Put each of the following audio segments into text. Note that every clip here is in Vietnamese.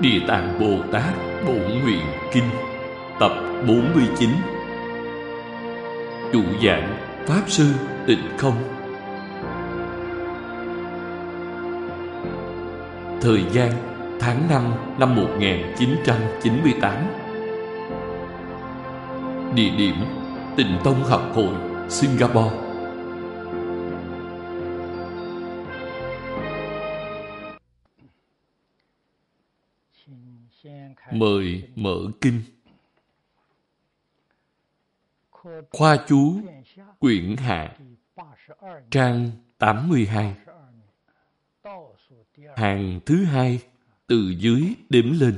Địa Tạng Bồ Tát Bổn Nguyện Kinh, Tập 49 Chủ giảng Pháp Sư Tịnh Không. Thời gian tháng 5 năm 1998 Địa điểm Tịnh Tông Học Hội, Singapore. Mời mở kinh. Khoa chú, Quyển Hạ, Trang 82 Hàng thứ hai, Từ dưới đếm lên.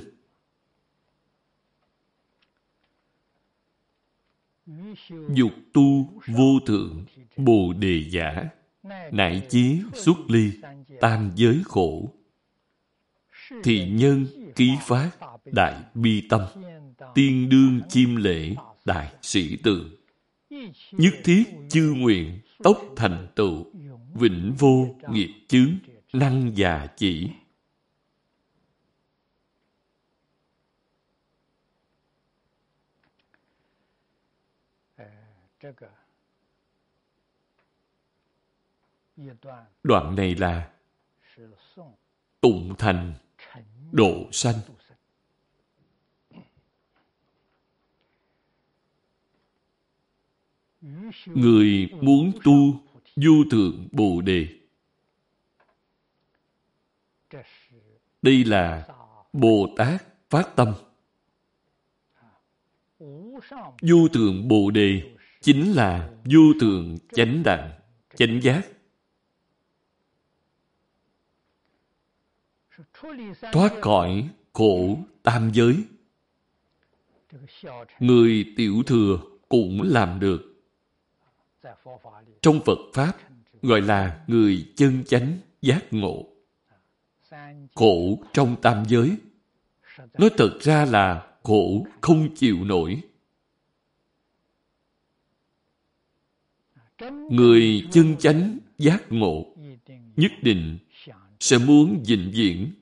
Dục tu vô thượng, Bồ đề giả Nại chí xuất ly, Tam giới khổ. Thị nhân ký phát đại bi tâm, tiên đương chim lễ, đại sĩ từ, nhất thiết chư nguyện, tốc thành tựu, vĩnh vô nghiệp chướng, năng già chỉ. Đoạn này là tụng thành độ sanh. Người muốn tu du thượng bồ đề. Đây là bồ tát phát tâm. Du thượng bồ đề chính là du thượng chánh đẳng, chánh giác. Thoát khỏi khổ tam giới. Người tiểu thừa cũng làm được trong Phật Pháp, gọi là người chân chánh giác ngộ. Khổ trong tam giới nói thật ra là khổ không chịu nổi. Người chân chánh giác ngộ nhất định sẽ muốn vĩnh viễn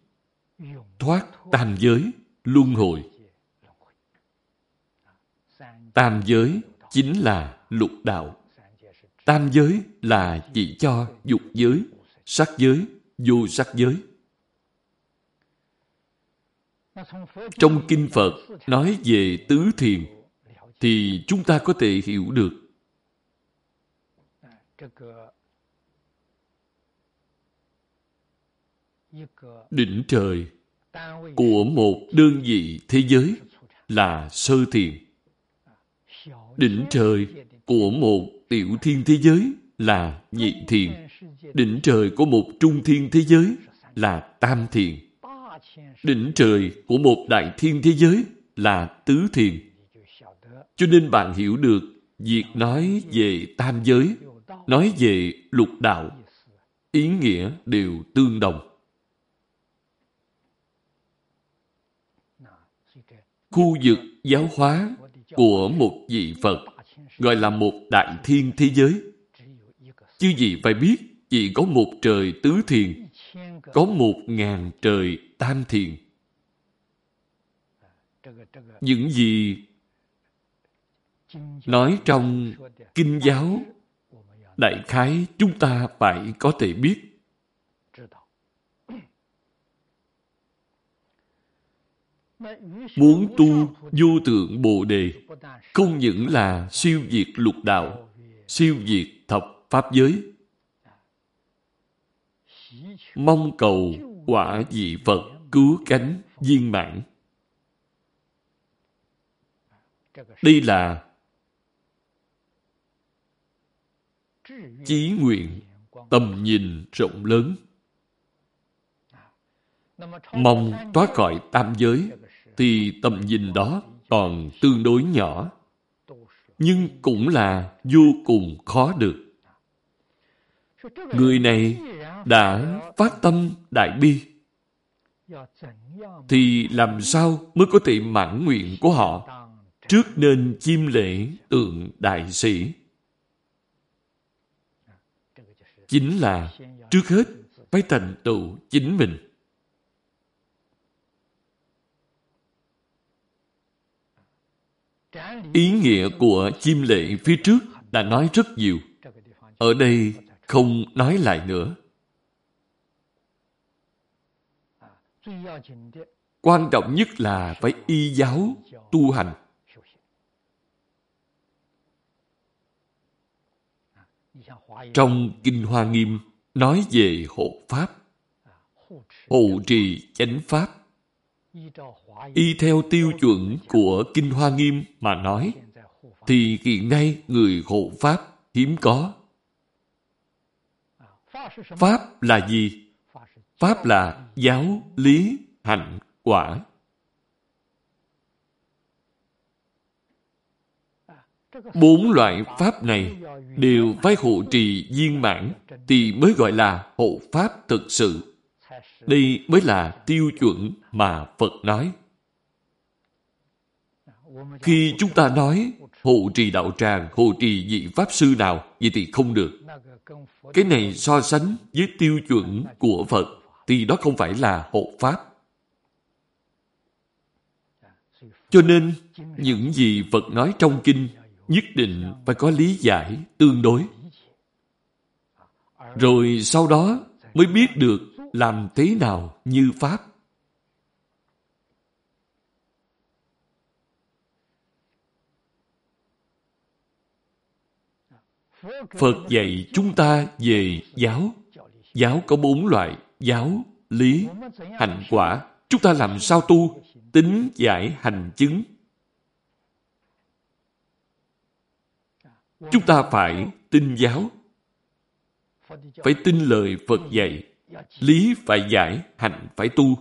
thoát tam giới luân hồi. Tam giới chính là lục đạo. Tam giới là chỉ cho dục giới, sắc giới, vô sắc giới. Trong Kinh Phật nói về tứ thiền thì chúng ta có thể hiểu được đỉnh trời của một đơn vị thế giới là sơ thiền. Đỉnh trời của một tiểu thiên thế giới là nhị thiền. Đỉnh trời của một trung thiên thế giới là tam thiền. Đỉnh trời của một đại thiên thế giới là tứ thiền. Cho nên bạn hiểu được việc nói về tam giới, nói về lục đạo, ý nghĩa đều tương đồng. Khu vực giáo hóa của một vị Phật gọi là một đại thiên thế giới. Chứ gì phải biết chỉ có một trời tứ thiền, có một ngàn trời tam thiền. Những gì nói trong kinh giáo đại khái chúng ta phải có thể biết Muốn tu vô tượng Bồ Đề không những là siêu diệt lục đạo, siêu diệt thập pháp giới. Mong cầu quả vị Phật cứu cánh viên mãn. Đây là chí nguyện tầm nhìn rộng lớn mong thoát khỏi tam giới thì tầm nhìn đó còn tương đối nhỏ. Nhưng cũng là vô cùng khó được. Người này đã phát tâm đại bi. Thì làm sao mới có thể mãn nguyện của họ trước nên chiêm lễ tượng đại sĩ? Chính là trước hết phải thành tựu chính mình. Ý nghĩa của chim lệ phía trước đã nói rất nhiều. Ở đây không nói lại nữa. Quan trọng nhất là phải y giáo tu hành. Trong Kinh Hoa Nghiêm nói về hộ Pháp, hộ trì chánh Pháp. Y theo tiêu chuẩn của Kinh Hoa Nghiêm mà nói, thì hiện nay người hộ Pháp hiếm có. Pháp là gì? Pháp là giáo, lý, hạnh, quả. Bốn loại pháp này đều phải hộ trì viên mãn thì mới gọi là hộ pháp thực sự. Đây mới là tiêu chuẩn mà Phật nói. Khi chúng ta nói hộ trì đạo tràng, hộ trì vị pháp sư nào, vậy thì không được. Cái này so sánh với tiêu chuẩn của Phật thì đó không phải là hộ pháp. Cho nên, những gì Phật nói trong kinh nhất định phải có lý giải tương đối. Rồi sau đó mới biết được làm thế nào như Pháp. Phật dạy chúng ta về giáo. Giáo có bốn loại. Giáo, lý, hành quả. Chúng ta làm sao tu? Tính giải hành chứng. Chúng ta phải tin giáo. Phải tin lời Phật dạy. Lý phải giải, hành phải tu.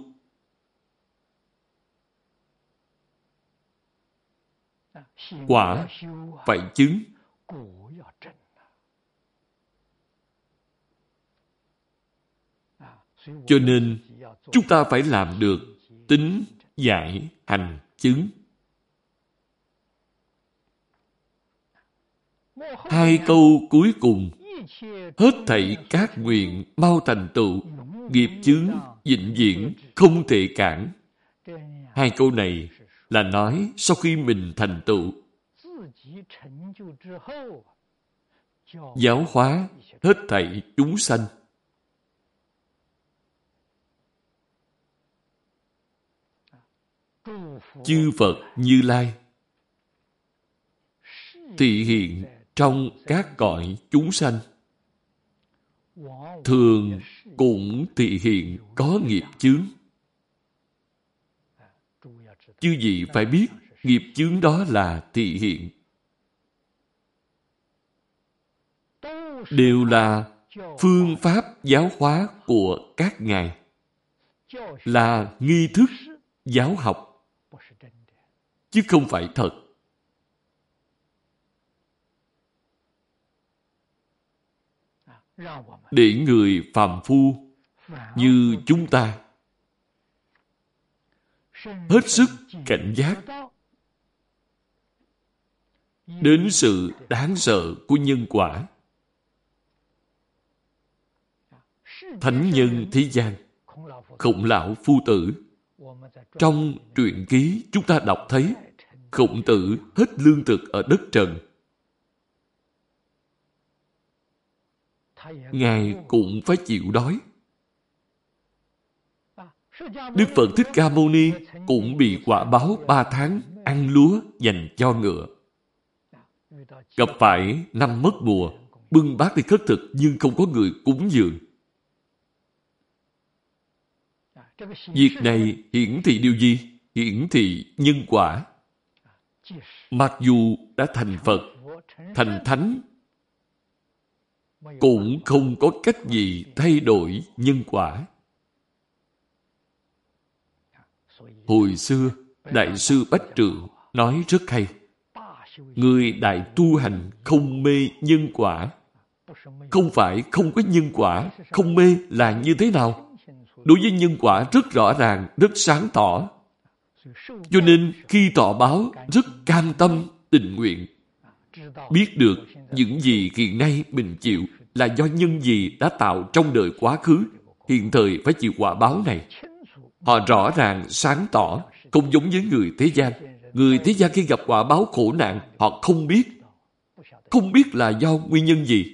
Quả phải chứng. Cho nên, chúng ta phải làm được tính, giải, hành, chứng. Hai câu cuối cùng Hết thảy các nguyện mau thành tựu Nghiệp chướng, vĩnh viễn, không thể cản. Hai câu này là nói sau khi mình thành tựu. Giáo hóa hết thảy chúng sanh. Chư Phật Như Lai. Thị hiện trong các cõi chúng sanh thường cũng thị hiện có nghiệp chướng. chứ gì phải biết, nghiệp chướng đó là thị hiện. Đều là phương pháp giáo hóa của các ngài. Là nghi thức giáo học. Chứ không phải thật. Để người phàm phu như chúng ta. Hết sức cảnh giác. đến sự đáng sợ của nhân quả. Thánh nhân thế gian khổng lão phu tử. trong truyện ký chúng ta đọc thấy khổng tử hết lương thực ở đất trần Ngài cũng phải chịu đói. Đức Phật Thích Ca Mâu Ni cũng bị quả báo ba tháng ăn lúa dành cho ngựa. Gặp phải năm mất mùa, bưng bát đi khất thực nhưng không có người cúng dường. Việc này hiển thị điều gì? Hiển thị nhân quả. Mặc dù đã thành Phật, thành Thánh cũng không có cách gì thay đổi nhân quả. Hồi xưa, Đại sư Bách Trượng nói rất hay. Người đại tu hành không mê nhân quả. Không phải không có nhân quả, không mê là như thế nào? Đối với nhân quả rất rõ ràng, rất sáng tỏ. Cho nên khi tỏ báo rất cam tâm, tình nguyện. Biết được những gì hiện nay mình chịu là do nhân gì đã tạo trong đời quá khứ, hiện thời phải chịu quả báo này. Họ rõ ràng, sáng tỏ, không giống với người thế gian. Người thế gian khi gặp quả báo khổ nạn, họ không biết. Không biết là do nguyên nhân gì.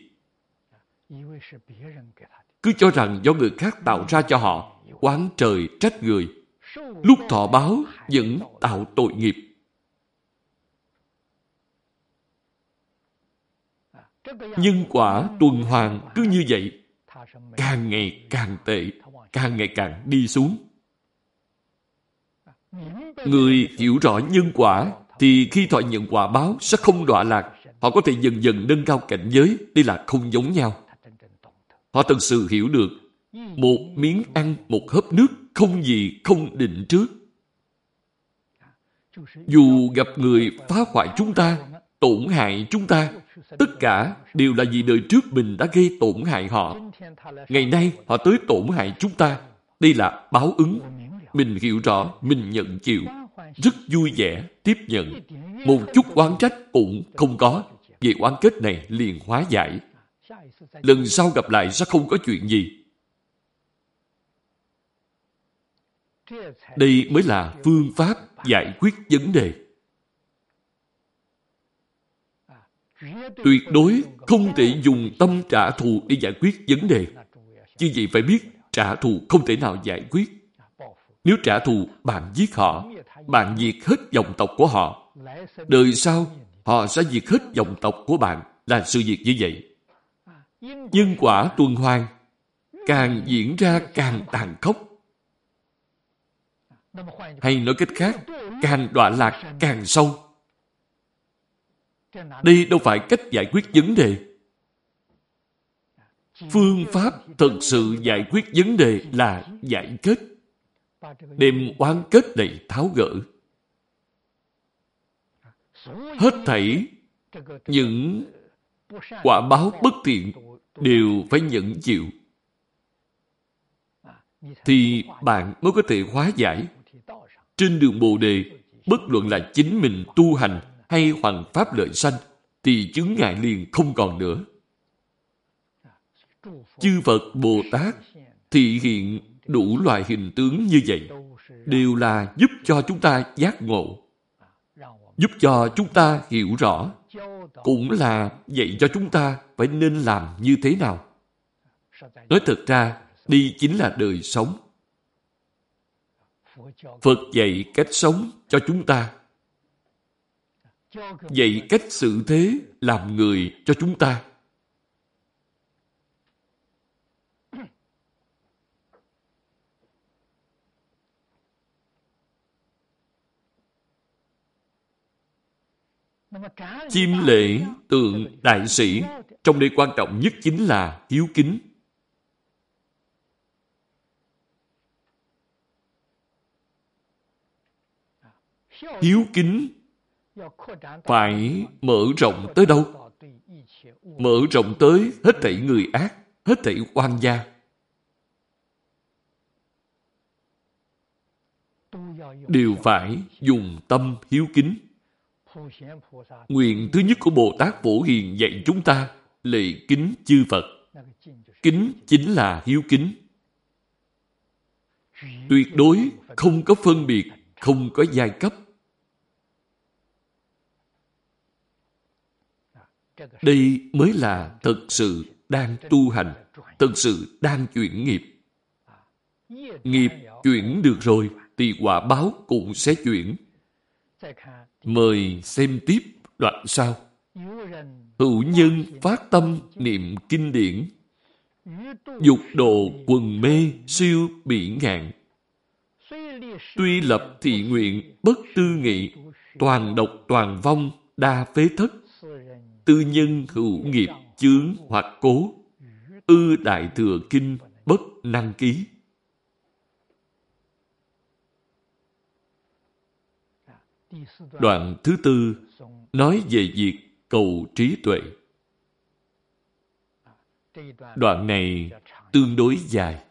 Cứ cho rằng do người khác tạo ra cho họ, oán trời trách người. Lúc thọ báo vẫn tạo tội nghiệp. Nhân quả tuần hoàn cứ như vậy, càng ngày càng tệ, càng ngày càng đi xuống. Người hiểu rõ nhân quả thì khi thọ nhận quả báo sẽ không đọa lạc. Họ có thể dần dần nâng cao cảnh giới. Đây là không giống nhau. Họ thật sự hiểu được một miếng ăn, một hớp nước không gì không định trước. Dù gặp người phá hoại chúng ta, tổn hại chúng ta, tất cả đều là vì đời trước mình đã gây tổn hại họ. Ngày nay họ tới tổn hại chúng ta. Đây là báo ứng. Mình hiểu rõ, mình nhận chịu. Rất vui vẻ, tiếp nhận. Một chút oán trách cũng không có. Về oán kết này liền hóa giải. Lần sau gặp lại sẽ không có chuyện gì. Đây mới là phương pháp giải quyết vấn đề. Tuyệt đối không thể dùng tâm trả thù để giải quyết vấn đề. Chứ vậy phải biết trả thù không thể nào giải quyết. Nếu trả thù, bạn giết họ, bạn diệt hết dòng tộc của họ. Đời sau, họ sẽ diệt hết dòng tộc của bạn là sự việc như vậy. Nhân quả tuần hoàn càng diễn ra càng tàn khốc. Hay nói cách khác, càng đọa lạc càng sâu. Đây đâu phải cách giải quyết vấn đề. Phương pháp thực sự giải quyết vấn đề là giải kết. Đem oán kết này tháo gỡ. Hết thảy những quả báo bất tiện đều phải nhận chịu. Thì bạn mới có thể hóa giải. Trên đường Bồ Đề, bất luận là chính mình tu hành hay hoàng pháp lợi sanh, thì chứng ngại liền không còn nữa. Chư Phật Bồ Tát thị hiện đủ loại hình tướng như vậy đều là giúp cho chúng ta giác ngộ, giúp cho chúng ta hiểu rõ, cũng là dạy cho chúng ta phải nên làm như thế nào. Nói thật ra, đi chính là đời sống. Phật dạy cách sống cho chúng ta. Dạy cách xử thế làm người cho chúng ta. Chiêm lễ tượng đại sĩ trong đây quan trọng nhất chính là hiếu kính. Hiếu kính phải mở rộng tới đâu? Mở rộng tới hết thảy người ác, hết thảy quan gia. Đều phải dùng tâm hiếu kính. Nguyện thứ nhất của Bồ Tát Phổ Hiền dạy chúng ta lệ kính chư Phật. Kính chính là hiếu kính. Tuyệt đối không có phân biệt, không có giai cấp. Đây mới là thật sự đang tu hành, thật sự đang chuyển nghiệp. Nghiệp chuyển được rồi, thì quả báo cũng sẽ chuyển. Mời xem tiếp đoạn sau. Hữu nhân phát tâm niệm kinh điển. Dục độ quần mê siêu bị ngạn. Tuy lập thị nguyện bất tư nghị, toàn độc toàn vong, đa phế thất. Tư nhân hữu nghiệp chướng hoặc cố. Ư đại thừa kinh bất năng ký. Đoạn thứ tư nói về việc cầu trí tuệ. Đoạn này tương đối dài.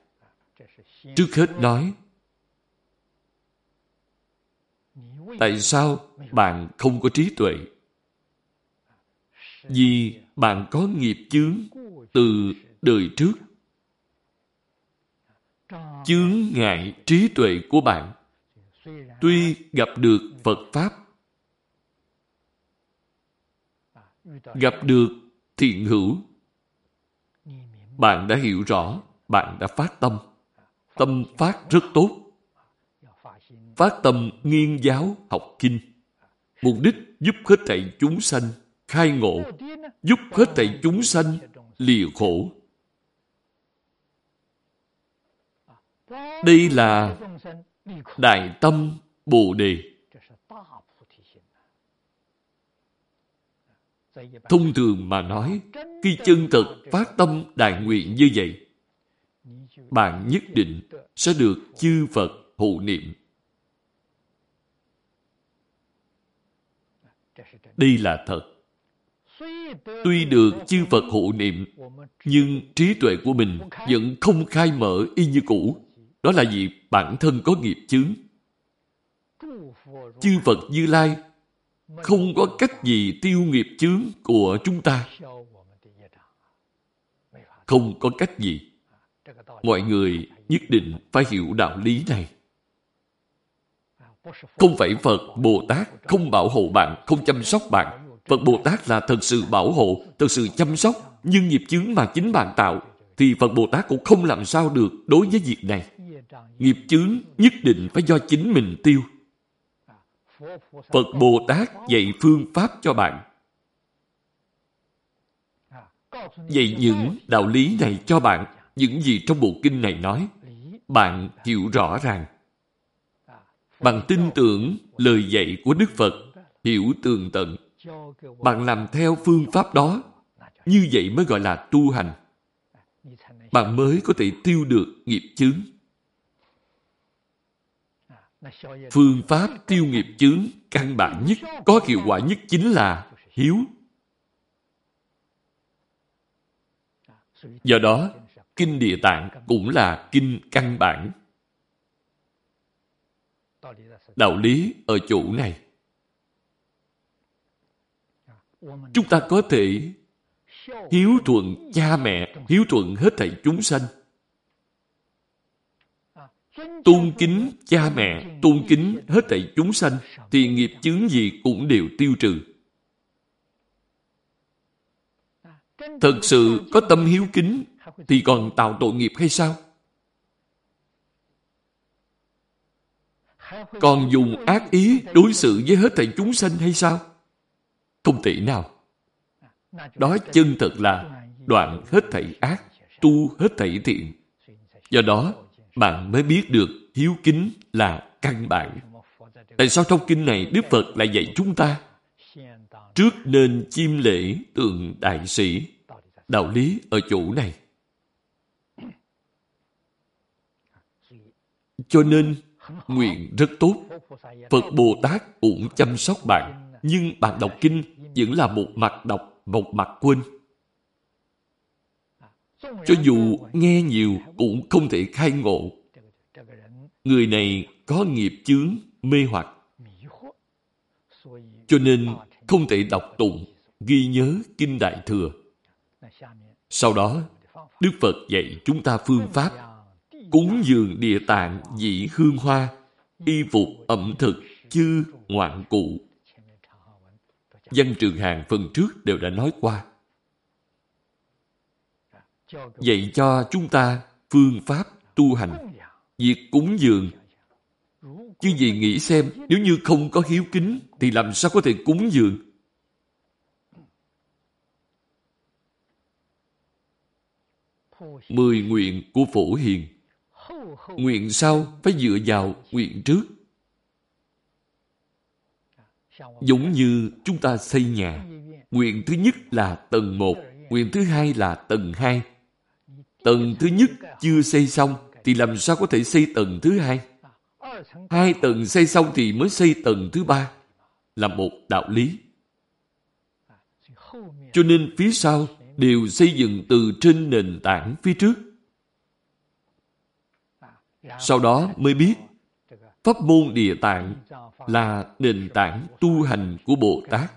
Trước hết nói, Tại sao bạn không có trí tuệ? Vì bạn có nghiệp chướng từ đời trước. Chướng ngại trí tuệ của bạn. Tuy gặp được Phật Pháp, gặp được thiện hữu, bạn đã hiểu rõ, bạn đã phát tâm. Tâm phát rất tốt. Phát tâm nghiên giáo học kinh. Mục đích giúp hết thảy chúng sanh khai ngộ, giúp hết thảy chúng sanh lìa khổ. Đây là Đại Tâm Bồ Đề. Thông thường mà nói, khi chân thật phát tâm đại nguyện như vậy, bạn nhất định sẽ được chư Phật hộ niệm. Đây là thật. Tuy được chư Phật hộ niệm, nhưng trí tuệ của mình vẫn không khai mở y như cũ. Đó là vì bản thân có nghiệp chướng. Chư Phật Như Lai không có cách gì tiêu nghiệp chướng của chúng ta. Không có cách gì. Mọi người nhất định phải hiểu đạo lý này. Không phải Phật, Bồ Tát không bảo hộ bạn, không chăm sóc bạn. Phật Bồ Tát là thật sự bảo hộ, thật sự chăm sóc. Nhưng nghiệp chướng mà chính bạn tạo, thì Phật Bồ Tát cũng không làm sao được đối với việc này. Nghiệp chướng nhất định phải do chính mình tiêu. Phật Bồ Tát dạy phương pháp cho bạn. Dạy những đạo lý này cho bạn, những gì trong bộ kinh này nói, bạn hiểu rõ ràng. Bạn tin tưởng lời dạy của Đức Phật, hiểu tường tận. Bạn làm theo phương pháp đó, như vậy mới gọi là tu hành. Bạn mới có thể tiêu được nghiệp chướng. Phương pháp tiêu nghiệp chướng căn bản nhất, có hiệu quả nhất chính là hiếu. Do đó, Kinh Địa Tạng cũng là kinh căn bản. Đạo lý ở chỗ này. Chúng ta có thể hiếu thuận cha mẹ, hiếu thuận hết thảy chúng sanh tôn kính cha mẹ, tôn kính hết thảy chúng sanh, thì nghiệp chướng gì cũng đều tiêu trừ. Thật sự có tâm hiếu kính thì còn tạo tội nghiệp hay sao? Còn dùng ác ý đối xử với hết thảy chúng sanh hay sao? Không thể nào. Đó chân thật là đoạn hết thảy ác, tu hết thảy thiện. Do đó, bạn mới biết được hiếu kính là căn bản. Tại sao trong kinh này Đức Phật lại dạy chúng ta trước nên chiêm lễ tượng đại sĩ? Đạo lý ở chỗ này. Cho nên, nguyện rất tốt. Phật Bồ Tát cũng chăm sóc bạn, nhưng bạn đọc kinh vẫn là một mặt đọc, một mặt quên. Cho dù nghe nhiều cũng không thể khai ngộ. Người này có nghiệp chướng, mê hoặc. Cho nên không thể đọc tụng, ghi nhớ Kinh Đại Thừa. Sau đó, Đức Phật dạy chúng ta phương pháp cúng dường địa tạng dĩ hương hoa, y phục ẩm thực, chư ngoạn cụ. Văn Trường Hàng phần trước đều đã nói qua dạy cho chúng ta phương pháp tu hành, việc cúng dường. Chứ gì nghĩ xem, nếu như không có hiếu kính, thì làm sao có thể cúng dường? Mười nguyện của Phổ Hiền Nguyện sau phải dựa vào nguyện trước. Giống như chúng ta xây nhà. Nguyện thứ nhất là tầng 1, nguyện thứ hai là tầng 2, Tầng thứ nhất chưa xây xong thì làm sao có thể xây tầng thứ hai? Hai tầng xây xong thì mới xây tầng thứ ba. Là một đạo lý. Cho nên phía sau đều xây dựng từ trên nền tảng phía trước. Sau đó mới biết Pháp môn địa tạng là nền tảng tu hành của Bồ Tát.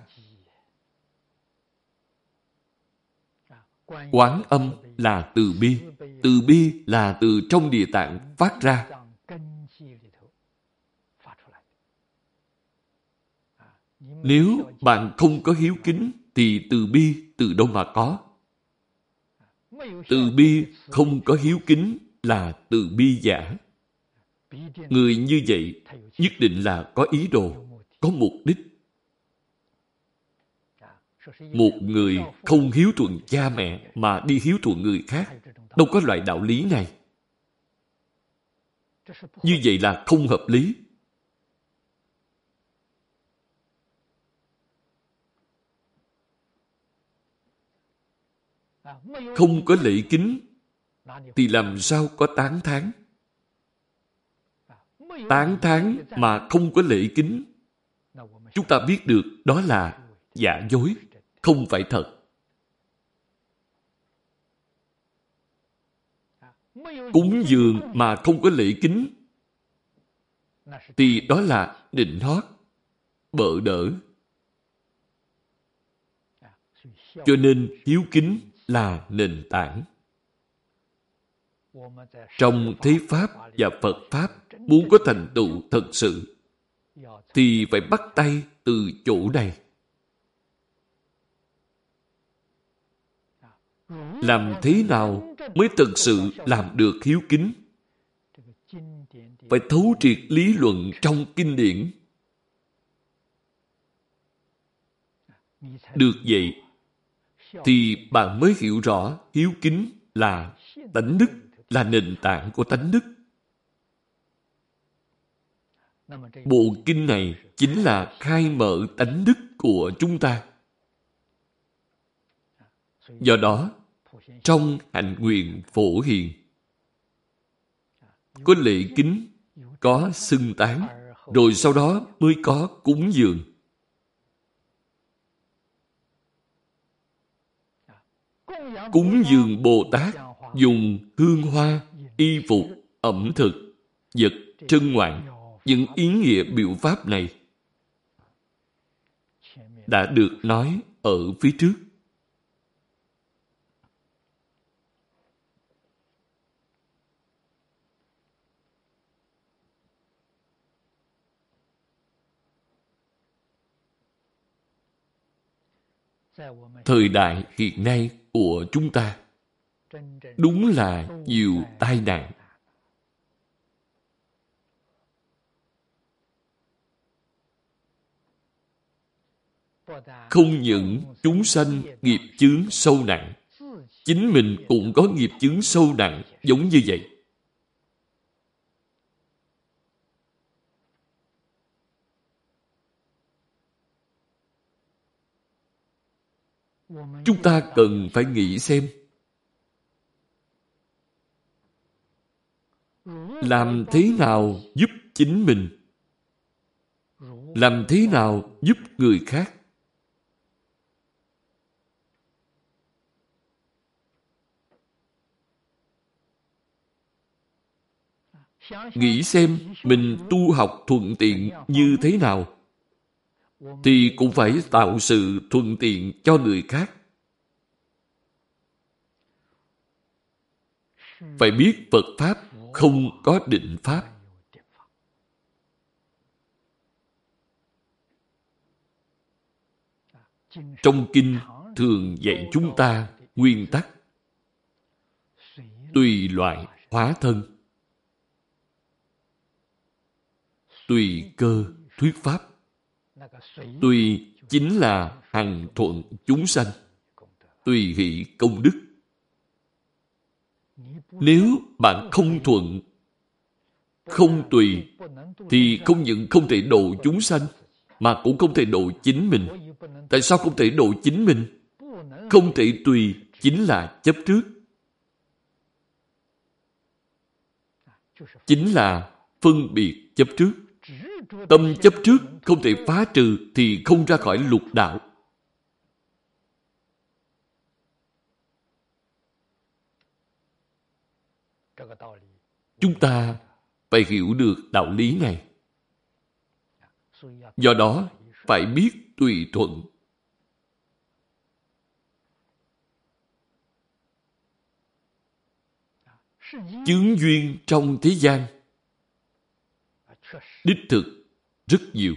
Quán âm là từ bi. Từ bi là từ trong địa tạng phát ra. Nếu bạn không có hiếu kính, thì từ bi từ đâu mà có? Từ bi không có hiếu kính là từ bi giả. Người như vậy nhất định là có ý đồ, có mục đích. Một người không hiếu thuận cha mẹ mà đi hiếu thuận người khác, đâu có loại đạo lý này. Như vậy là không hợp lý. Không có lễ kính thì làm sao có tán tháng? Tán thán mà không có lễ kính chúng ta biết được đó là giả dối, không phải thật. Cúng dường mà không có lễ kính thì đó là định hót, bợ đỡ. Cho nên hiếu kính là nền tảng. Trong thế Pháp và Phật Pháp muốn có thành tựu thật sự thì phải bắt tay từ chỗ này. Làm thế nào mới thật sự làm được hiếu kính? Phải thấu triệt lý luận trong kinh điển. Được vậy, thì bạn mới hiểu rõ hiếu kính là tánh đức, là nền tảng của tánh đức. Bộ kinh này chính là khai mở tánh đức của chúng ta. Do đó, trong hạnh nguyện phổ hiền, có lễ kính, có xưng tán, rồi sau đó mới có cúng dường. Cúng dường Bồ Tát dùng hương hoa, y phục, ẩm thực, vật, trân ngoạn, những ý nghĩa biểu pháp này đã được nói ở phía trước. Thời đại hiện nay của chúng ta đúng là nhiều tai nạn không những chúng sanh nghiệp chướng sâu nặng, chính mình cũng có nghiệp chướng sâu nặng giống như vậy. Chúng ta cần phải nghĩ xem, làm thế nào giúp chính mình? Làm thế nào giúp người khác? Nghĩ xem mình tu học thuận tiện như thế nào, thì cũng phải tạo sự thuận tiện cho người khác. Phải biết phật pháp không có định pháp. Trong kinh thường dạy chúng ta nguyên tắc, tùy loại hóa thân. Tùy cơ thuyết pháp. Tùy chính là hằng thuận chúng sanh. Tùy hỷ công đức. Nếu bạn không thuận, không tùy, thì không những không thể độ chúng sanh, mà cũng không thể độ chính mình. Tại sao không thể độ chính mình? Không thể tùy chính là chấp trước. Chính là phân biệt chấp trước. Tâm chấp trước không thể phá trừ thì không ra khỏi lục đạo. Chúng ta phải hiểu được đạo lý này. Do đó, phải biết tùy thuận. Chướng duyên trong thế gian đích thực rất nhiều.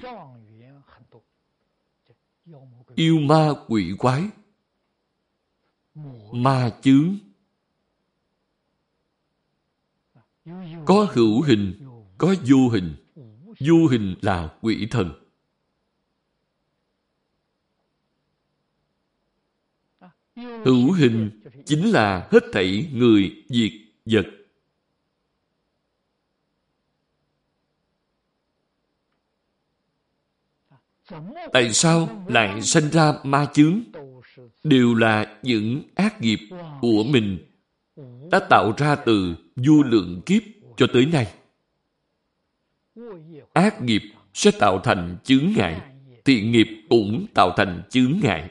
yêu ma quỷ quái, ma chướng, có hữu hình, có vô hình. Vô hình là quỷ thần. Hữu hình chính là hết thảy người, diệt vật. Tại sao lại sinh ra ma chướng? Đều là những ác nghiệp của mình đã tạo ra từ vô lượng kiếp cho tới nay. Ác nghiệp sẽ tạo thành chướng ngại, thiện nghiệp cũng tạo thành chướng ngại.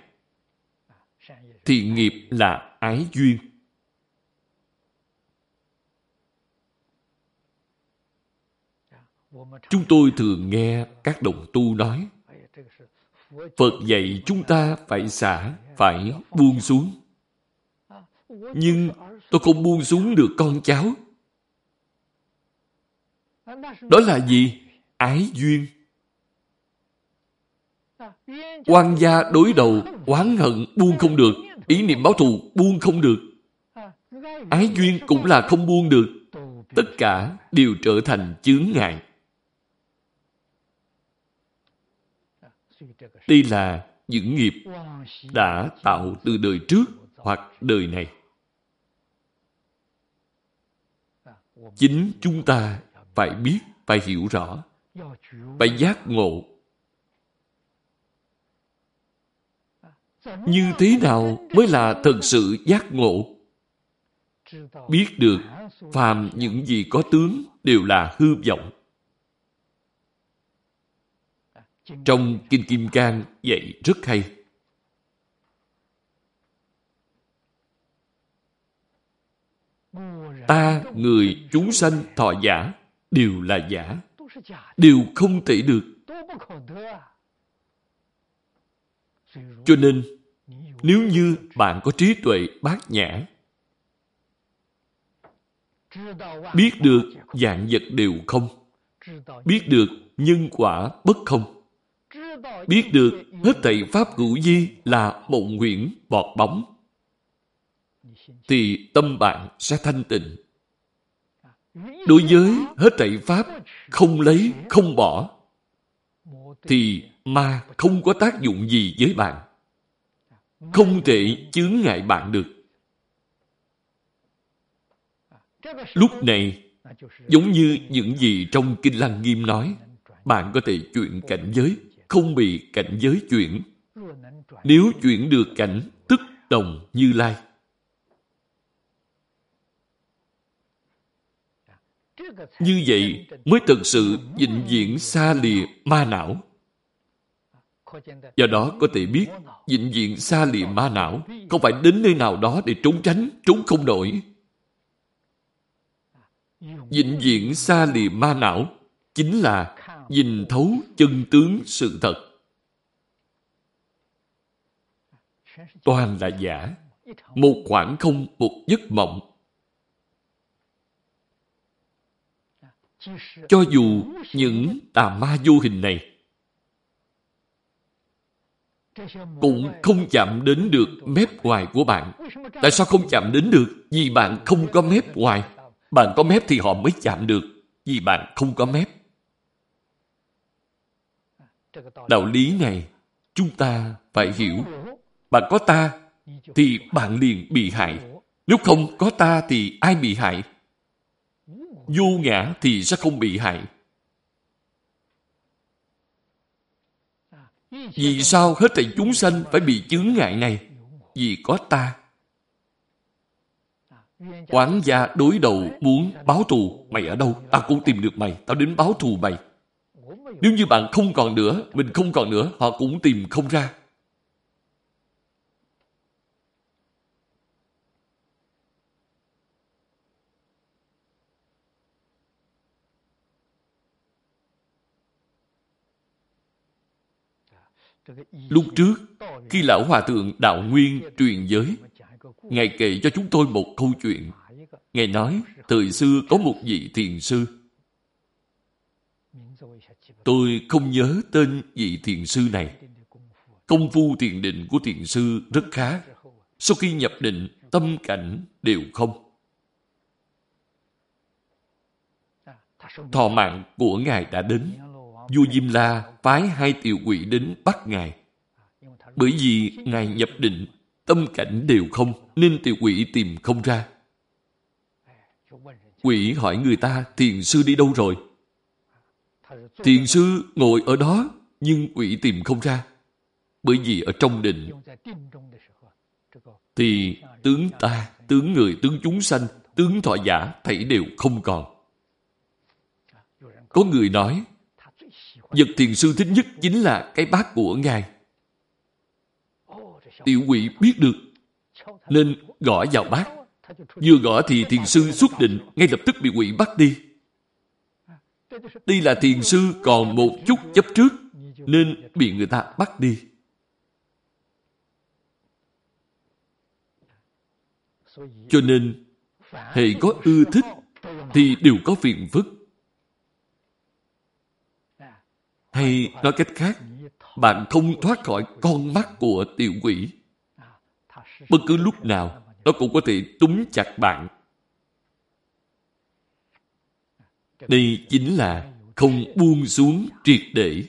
Thiện nghiệp là ái duyên. Chúng tôi thường nghe các đồng tu nói Phật dạy chúng ta phải xả, phải buông xuống. Nhưng tôi không buông xuống được con cháu. Đó là gì? Ái duyên. Quan gia đối đầu, oán hận buông không được, ý niệm báo thù buông không được. Ái duyên cũng là không buông được. Tất cả đều trở thành chướng ngại. Đây là những nghiệp đã tạo từ đời trước hoặc đời này. Chính chúng ta phải biết, phải hiểu rõ, phải giác ngộ. Như thế nào mới là thật sự giác ngộ? Biết được phàm những gì có tướng đều là hư vọng. Trong Kinh Kim Cang dạy rất hay. Ta, người, chúng sanh, thọ giả đều là giả. Đều không thể được. Cho nên, nếu như bạn có trí tuệ bát nhã, biết được dạng vật đều không, biết được nhân quả bất không, biết được hết thảy pháp cửu di là mộng nguyện bọt bóng, thì tâm bạn sẽ thanh tịnh. Đối với hết thảy pháp, không lấy, không bỏ, thì ma không có tác dụng gì với bạn. Không thể chướng ngại bạn được. Lúc này, giống như những gì trong Kinh Lăng Nghiêm nói, bạn có thể chuyển cảnh giới, không bị cảnh giới chuyển. Nếu chuyển được cảnh, tức đồng như lai. Như vậy mới thực sự vĩnh viễn xa lìa ma não. Do đó có thể biết vĩnh viễn xa lìa ma não không phải đến nơi nào đó để trốn tránh, trốn không nổi. Vĩnh viễn xa lìa ma não chính là nhìn thấu chân tướng sự thật. Toàn là giả, một khoảng không, một giấc mộng. Cho dù những tà ma vô hình này cũng không chạm đến được mép ngoài của bạn. Tại sao không chạm đến được? Vì bạn không có mép ngoài. Bạn có mép thì họ mới chạm được. Vì bạn không có mép. Đạo lý này, chúng ta phải hiểu. Bạn có ta thì bạn liền bị hại. Nếu không có ta thì ai bị hại? Vô ngã thì sẽ không bị hại. Vì sao hết thảy chúng sanh phải bị chướng ngại này? Vì có ta. Quán gia đối đầu muốn báo thù. Mày ở đâu? Ta cũng tìm được mày. Tao đến báo thù mày. Nếu như bạn không còn nữa, mình không còn nữa, họ cũng tìm không ra. Lúc trước, khi Lão Hòa Thượng Đạo Nguyên truyền giới, Ngài kể cho chúng tôi một câu chuyện. Ngài nói, thời xưa có một vị thiền sư. Tôi không nhớ tên vị thiền sư này. công phu thiền định của thiền sư rất khá. Sau khi nhập định, tâm cảnh đều không. Thọ mạng của Ngài đã đến. Vua Diêm La phái hai tiểu quỷ đến bắt Ngài. Bởi vì Ngài nhập định, tâm cảnh đều không, nên tiểu quỷ tìm không ra. Quỷ hỏi người ta, thiền sư đi đâu rồi? Thiền sư ngồi ở đó, nhưng quỷ tìm không ra. Bởi vì ở trong định, thì tướng ta, tướng người, tướng chúng sanh, tướng thọ giả, thảy đều không còn. Có người nói, vật thiền sư thích nhất chính là cái bát của Ngài. Tiểu quỷ biết được, nên gõ vào bát. Vừa gõ thì thiền sư xuất định, ngay lập tức bị quỷ bắt đi. Đây là thiền sư còn một chút chấp trước, nên bị người ta bắt đi. Cho nên, hệ có ưa thích, thì đều có phiền phức. Hay nói cách khác, bạn không thoát khỏi con mắt của tiểu quỷ. Bất cứ lúc nào, nó cũng có thể túm chặt bạn. Đây chính là không buông xuống triệt để.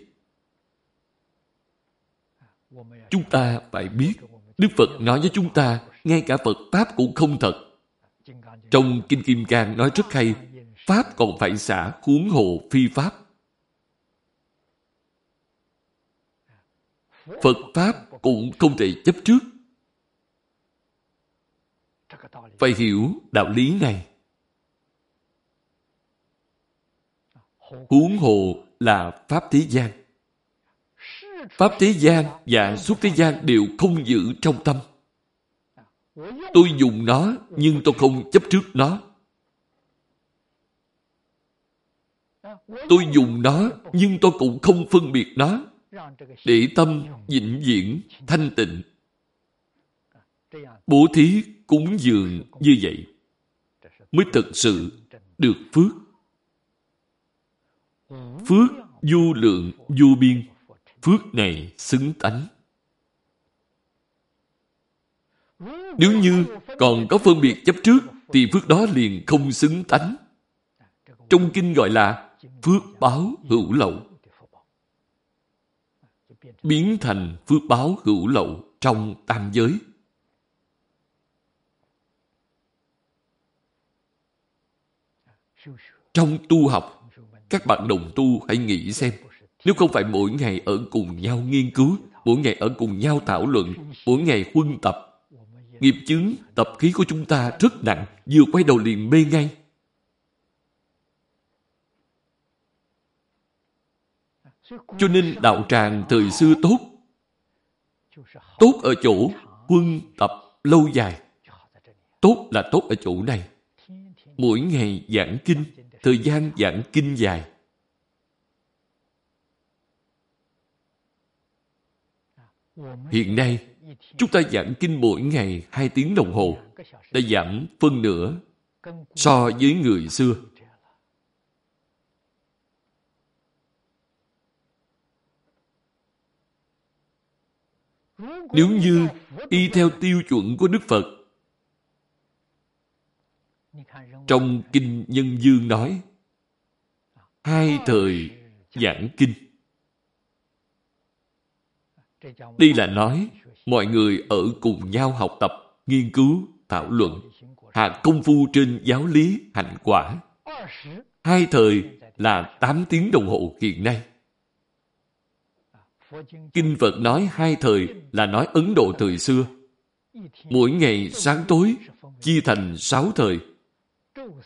Chúng ta phải biết, Đức Phật nói với chúng ta, ngay cả Phật Pháp cũng không thật. Trong Kinh Kim Cang nói rất hay, Pháp còn phải xả huống hồ phi Pháp. Phật Pháp cũng không thể chấp trước. Phải hiểu đạo lý này. Huống hồ là Pháp thế gian. Pháp thế gian và suốt thế gian đều không giữ trong tâm. Tôi dùng nó, nhưng tôi không chấp trước nó. Tôi dùng nó, nhưng tôi cũng không phân biệt nó để tâm vĩnh viễn thanh tịnh bố thí cúng dường như vậy mới thực sự được phước phước du lượng du biên. Phước này xứng tánh. Nếu như còn có phân biệt chấp trước thì phước đó liền không xứng tánh. Trong kinh gọi là phước báo hữu lậu. Biến thành phước báo hữu lậu trong tam giới. Trong tu học, các bạn đồng tu hãy nghĩ xem, nếu không phải mỗi ngày ở cùng nhau nghiên cứu, mỗi ngày ở cùng nhau thảo luận, mỗi ngày huân tập, nghiệp chứng, tập khí của chúng ta rất nặng, vừa quay đầu liền mê ngay. Cho nên đạo tràng thời xưa tốt. Tốt ở chỗ huân tập lâu dài. Tốt là tốt ở chỗ này. Mỗi ngày giảng kinh, thời gian giảng kinh dài. Hiện nay, chúng ta giảng kinh mỗi ngày 2 tiếng đồng hồ đã giảm phân nửa so với người xưa. Nếu như y theo tiêu chuẩn của Đức Phật, trong Kinh Nhân Dương nói, hai thời giảng kinh. Đây là nói mọi người ở cùng nhau học tập, nghiên cứu, thảo luận, hạ công phu trên giáo lý, hành quả. Hai thời là 8 tiếng đồng hồ hiện nay. Kinh Phật nói hai thời là nói Ấn Độ thời xưa. Mỗi ngày sáng tối chia thành sáu thời.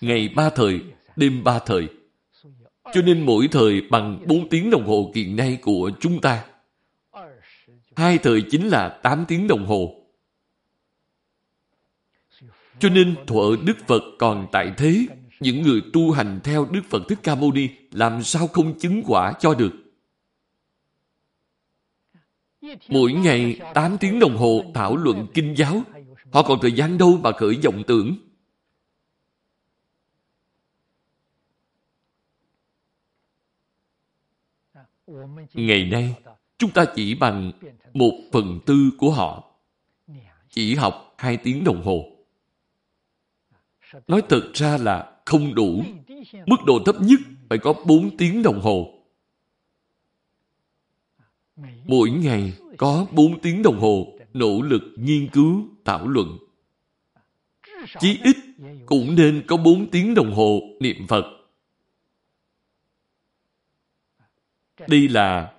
Ngày ba thời, đêm ba thời. Cho nên mỗi thời bằng bốn tiếng đồng hồ hiện nay của chúng ta. Hai thời chính là tám tiếng đồng hồ. Cho nên thuở Đức Phật còn tại thế, những người tu hành theo Đức Phật Thích Ca Mâu Ni làm sao không chứng quả cho được. Mỗi ngày 8 tiếng đồng hồ thảo luận kinh giáo. Họ còn thời gian đâu mà khởi vọng tưởng. Ngày nay, chúng ta chỉ bằng một phần tư của họ. Chỉ học hai tiếng đồng hồ. Nói thật ra là không đủ. Mức độ thấp nhất phải có bốn tiếng đồng hồ. Mỗi ngày có bốn tiếng đồng hồ nỗ lực nghiên cứu, thảo luận. Chí ít cũng nên có bốn tiếng đồng hồ niệm Phật. Đây là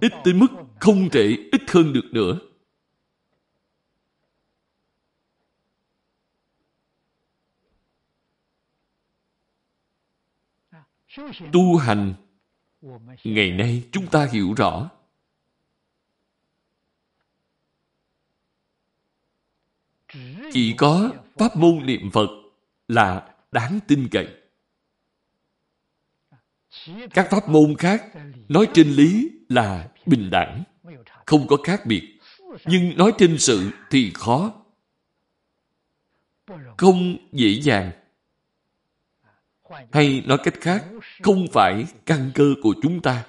ít tới mức không thể ít hơn được nữa. Tu hành, ngày nay chúng ta hiểu rõ chỉ có pháp môn niệm Phật là đáng tin cậy. Các pháp môn khác nói trên lý là bình đẳng, không có khác biệt. Nhưng nói trên sự thì khó. Không dễ dàng. Hay nói cách khác, không phải căn cơ của chúng ta.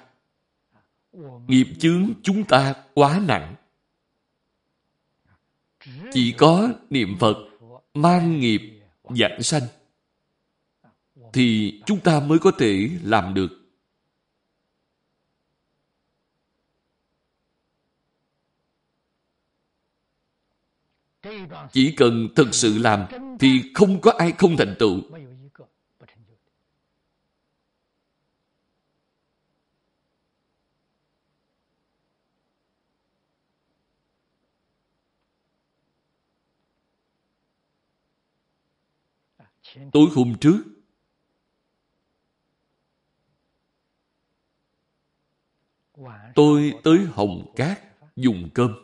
Nghiệp chướng chúng ta quá nặng. Chỉ có niệm Phật mang nghiệp giảng sanh thì chúng ta mới có thể làm được. Chỉ cần thực sự làm thì không có ai không thành tựu. Tối hôm trước, tôi tới Hồng Cát dùng cơm.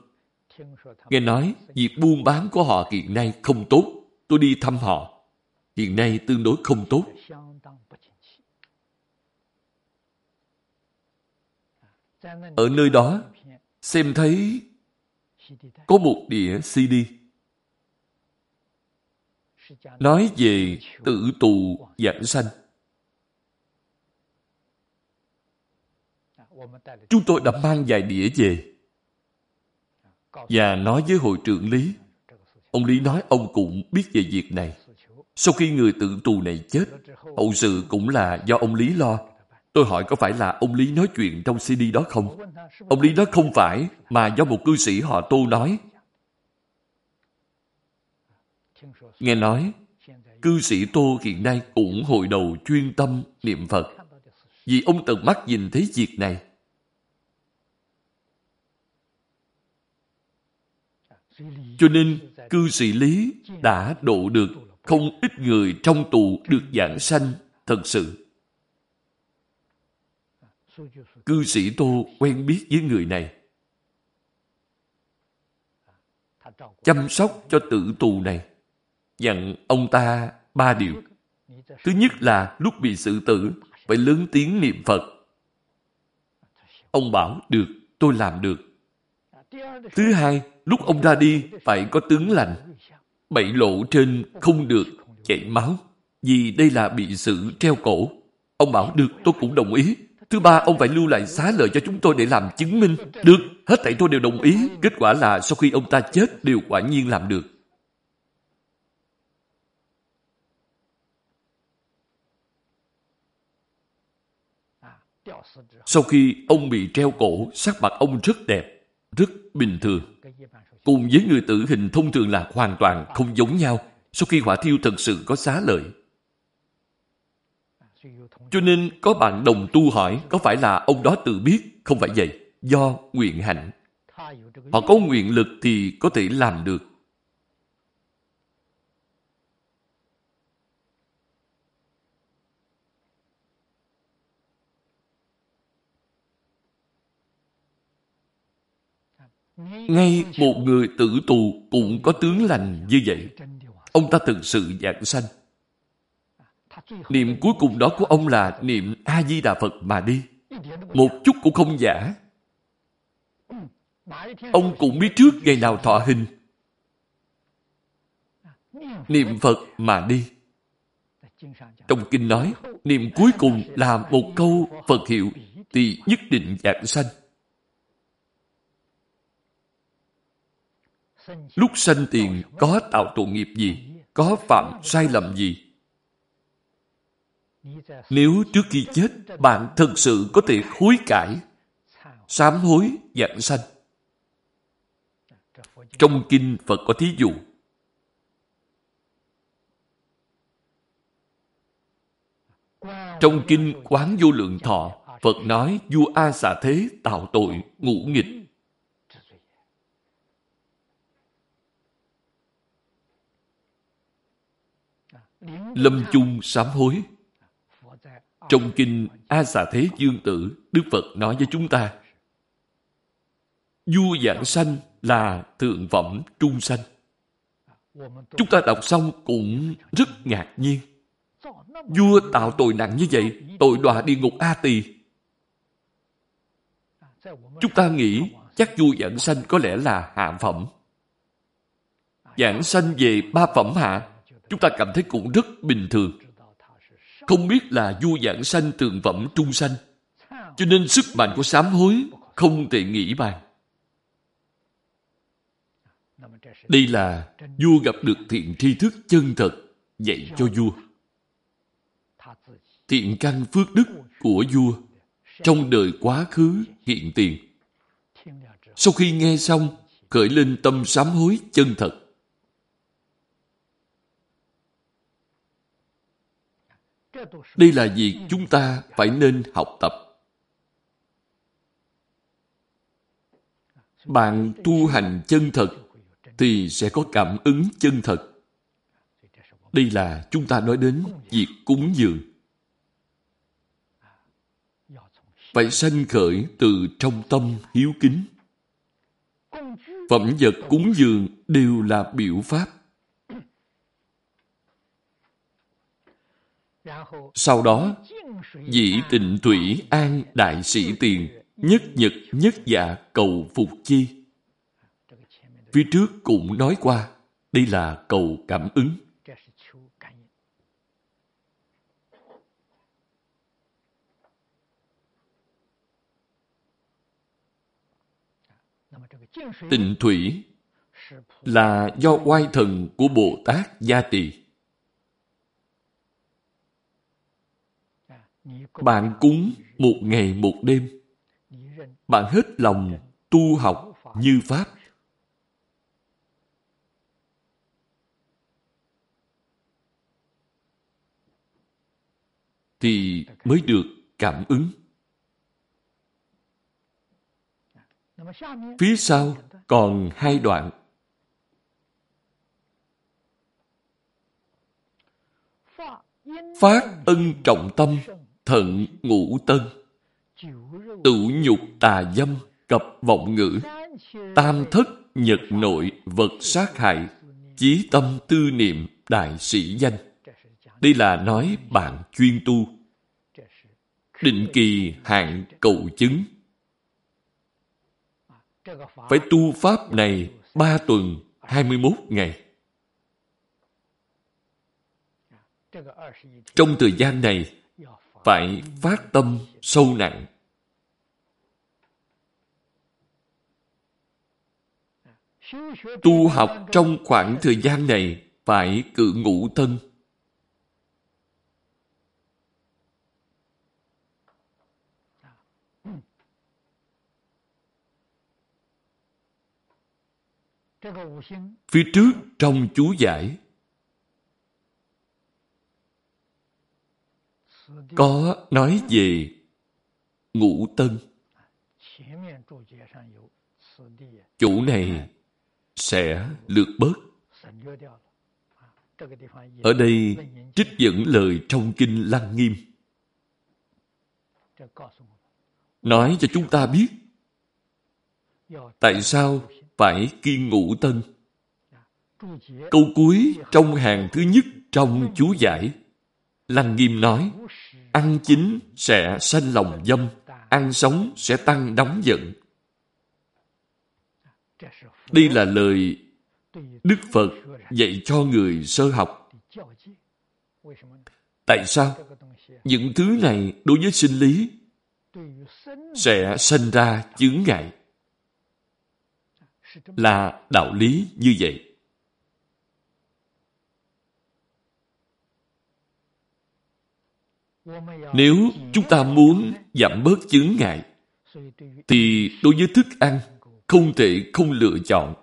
Nghe nói việc buôn bán của họ hiện nay không tốt. Tôi đi thăm họ. Hiện nay tương đối không tốt. Ở nơi đó, xem thấy có một đĩa CD nói về tự tù giảng sanh. Chúng tôi đã mang vài đĩa về và nói với hội trưởng Lý. Ông Lý nói ông cũng biết về việc này. Sau khi người tự tù này chết, hậu sự cũng là do ông Lý lo. Tôi hỏi có phải là ông Lý nói chuyện trong CD đó không? Ông Lý nói không phải, mà do một cư sĩ họ Tô nói. Nghe nói, cư sĩ Tô hiện nay cũng hội đầu chuyên tâm niệm Phật. Vì ông tận mắt nhìn thấy việc này. Cho nên, cư sĩ Lý đã độ được không ít người trong tù được giảng sanh thật sự. Cư sĩ Tô quen biết với người này. Chăm sóc cho tử tù này dặn ông ta ba điều. Thứ nhất là lúc bị xử tử, phải lớn tiếng niệm Phật. Ông bảo, được, tôi làm được. Thứ hai, lúc ông ra đi, phải có tướng lành. Bảy lỗ trên không được chảy máu, vì đây là bị xử treo cổ. Ông bảo, được, tôi cũng đồng ý. Thứ ba, ông phải lưu lại xá lợi cho chúng tôi để làm chứng minh. Được, hết thảy tôi đều đồng ý. Kết quả là sau khi ông ta chết, đều quả nhiên làm được. Sau khi ông bị treo cổ, sắc mặt ông rất đẹp, bình thường. Cùng với người tử hình thông thường là hoàn toàn không giống nhau. Sau khi hỏa thiêu thật sự có xá lợi. Cho nên có bạn đồng tu hỏi có phải là ông đó tự biết? Không phải vậy. Do nguyện hạnh. Họ có nguyện lực thì có thể làm được. Ngay một người tử tù cũng có tướng lành như vậy. Ông ta thực sự giảng sanh. Niệm cuối cùng đó của ông là niệm A-di-đà Phật mà đi. Một chút cũng không giả. Ông cũng biết trước ngày nào thọ hình. Niệm Phật mà đi. Trong kinh nói, niệm cuối cùng là một câu Phật hiệu thì nhất định giảng sanh. Lúc sanh tiền có tạo tội nghiệp gì, có phạm sai lầm gì. Nếu trước khi chết bạn thật sự có thể hối cải, sám hối, dạng sanh. Trong kinh Phật có thí dụ. Trong kinh Quán Vô Lượng Thọ, Phật nói vua A xà thế tạo tội ngũ nghịch. Lâm chung sám hối. Trong kinh A xà thế dương tử, Đức Phật nói với chúng ta, vua giảng sanh là thượng phẩm trung sanh. Chúng ta đọc xong cũng rất ngạc nhiên. Vua tạo tội nặng như vậy, tội đọa địa ngục A Tỳ. Chúng ta nghĩ chắc vua giảng sanh có lẽ là hạ phẩm. Giảng sanh về ba phẩm hạ, chúng ta cảm thấy cũng rất bình thường. Không biết là vua giảng sanh tường phẩm trung sanh. Cho nên sức mạnh của sám hối không thể nghĩ bàn. Đây là vua gặp được thiện tri thức chân thật dạy cho vua. Thiện căn phước đức của vua trong đời quá khứ hiện tiền. Sau khi nghe xong, khởi lên tâm sám hối chân thật. Đây là việc chúng ta phải nên học tập. Bạn tu hành chân thật thì sẽ có cảm ứng chân thật. Đây là chúng ta nói đến việc cúng dường. Phải sanh khởi từ trong tâm hiếu kính. Phẩm vật cúng dường đều là biểu pháp. Sau đó, dĩ tịnh thủy an đại sĩ tiền, nhất nhật nhất dạ cầu phục chi. Phía trước cũng nói qua, đây là cầu cảm ứng. Tịnh thủy là do oai thần của Bồ Tát gia Tỳ Bạn cúng một ngày một đêm. Bạn hết lòng tu học như Pháp. Thì mới được cảm ứng. Phía sau còn hai đoạn. Phát ân trọng tâm thận ngũ tân. Tự nhục tà dâm cập vọng ngữ. Tam thất nhật nội vật sát hại, chí tâm tư niệm đại sĩ danh. Đây là nói bạn chuyên tu. Định kỳ hạn cầu chứng. Phải tu pháp này ba tuần, hai mươi 21 ngày. Trong thời gian này phải phát tâm sâu nặng. Tu học trong khoảng thời gian này phải cự ngũ thân. Phía trước trong chú giải có nói về ngũ tân. Chủ này sẽ lược bớt. Ở đây trích dẫn lời trong Kinh Lăng Nghiêm. Nói cho chúng ta biết tại sao phải kiên ngũ tân. Câu cuối trong hàng thứ nhất trong chú giải Lăng Nghiêm nói, ăn chín sẽ sanh lòng dâm, ăn sống sẽ tăng đóng giận. Đây là lời Đức Phật dạy cho người sơ học. Tại sao? Những thứ này đối với sinh lý sẽ sinh ra chướng ngại. là đạo lý như vậy. Nếu chúng ta muốn giảm bớt chướng ngại, thì đối với thức ăn không thể không lựa chọn.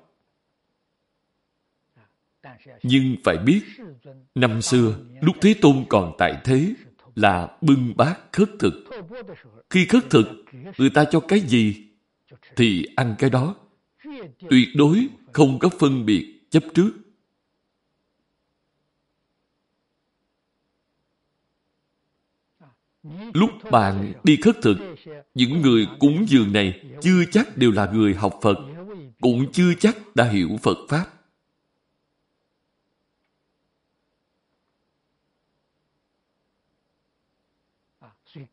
Nhưng phải biết, năm xưa, lúc Thế Tôn còn tại thế, là bưng bát khất thực. Khi khất thực, người ta cho cái gì, thì ăn cái đó. Tuyệt đối không có phân biệt chấp trước. Lúc bạn đi khất thực, những người cúng dường này chưa chắc đều là người học Phật, cũng chưa chắc đã hiểu Phật Pháp.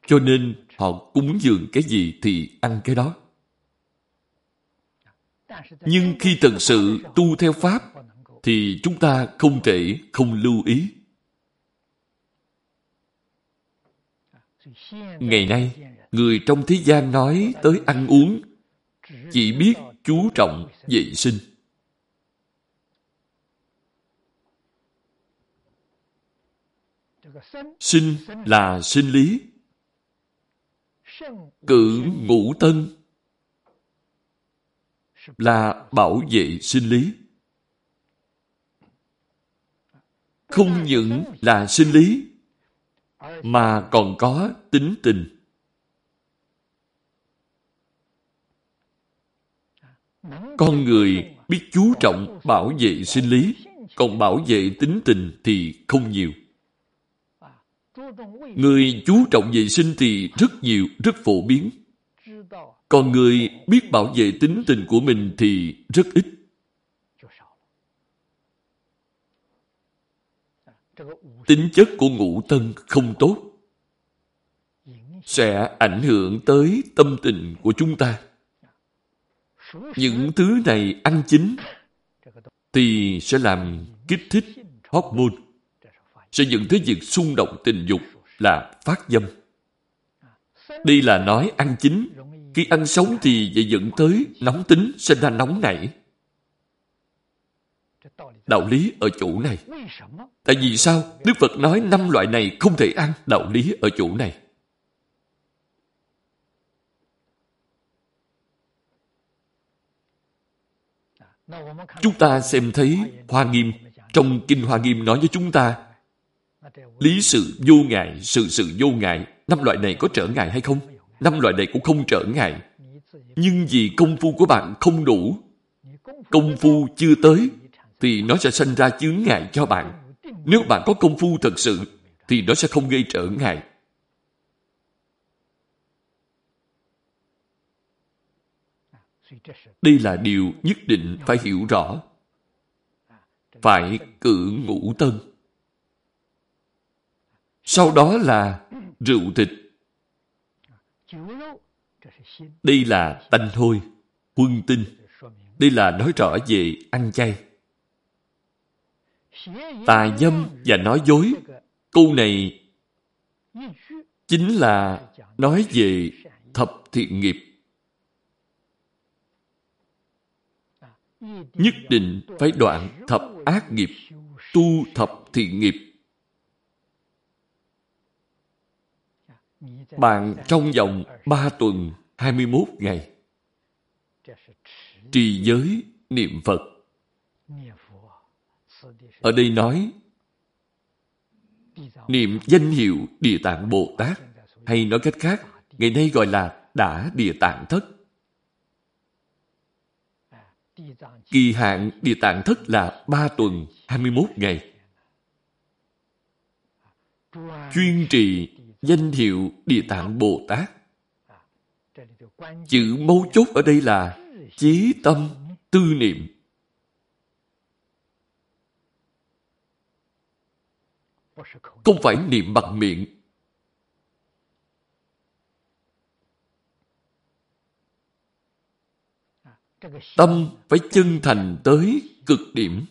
Cho nên họ cúng dường cái gì thì ăn cái đó. Nhưng khi thật sự tu theo Pháp, thì chúng ta không thể không lưu ý. Ngày nay, người trong thế gian nói tới ăn uống, chỉ biết chú trọng vệ sinh. Sinh là sinh lý, cử ngũ tân là bảo vệ sinh lý. Không những là sinh lý, mà còn có tính tình. Con người biết chú trọng bảo vệ sinh lý, còn bảo vệ tính tình thì không nhiều. Người chú trọng vệ sinh thì rất nhiều, rất phổ biến. Còn người biết bảo vệ tính tình của mình thì rất ít. Tính chất của ngũ tân không tốt sẽ ảnh hưởng tới tâm tình của chúng ta. Những thứ này ăn chính thì sẽ làm kích thích hormone sẽ dẫn tới việc xung động tình dục là phát dâm. Đây là nói ăn chính. Khi ăn sống thì dễ dẫn tới nóng tính, sinh ra nóng nảy. Đạo lý ở chỗ này. Tại vì sao? Đức Phật nói năm loại này không thể ăn. Đạo lý ở chỗ này. Chúng ta xem thấy Hoa Nghiêm. Trong Kinh Hoa Nghiêm nói với chúng ta Lý sự vô ngại, sự sự vô ngại, năm loại này có trở ngại hay không? Năm loại này cũng không trở ngại. Nhưng vì công phu của bạn không đủ, công phu chưa tới, thì nó sẽ sinh ra chướng ngại cho bạn. Nếu bạn có công phu thật sự, thì nó sẽ không gây trở ngại. Đây là điều nhất định phải hiểu rõ. Phải cử ngũ tân. Sau đó là rượu thịt. Đây là tanh hôi, huân tinh. Đây là nói rõ về ăn chay. Tà dâm và nói dối. Câu này chính là nói về thập thiện nghiệp. Nhất định phải đoạn thập ác nghiệp, tu thập thiện nghiệp Bạn trong vòng 3 tuần 21 ngày trì giới niệm Phật. Ở đây nói niệm danh hiệu Địa Tạng Bồ Tát hay nói cách khác, ngày nay gọi là đã Địa Tạng Thất. Kỳ hạn Địa Tạng Thất là 3 tuần 21 ngày. Chuyên trì danh hiệu Địa Tạng Bồ Tát. Chữ mấu chốt ở đây là chí tâm tư niệm. Không phải niệm bằng miệng. Tâm phải chân thành tới cực điểm.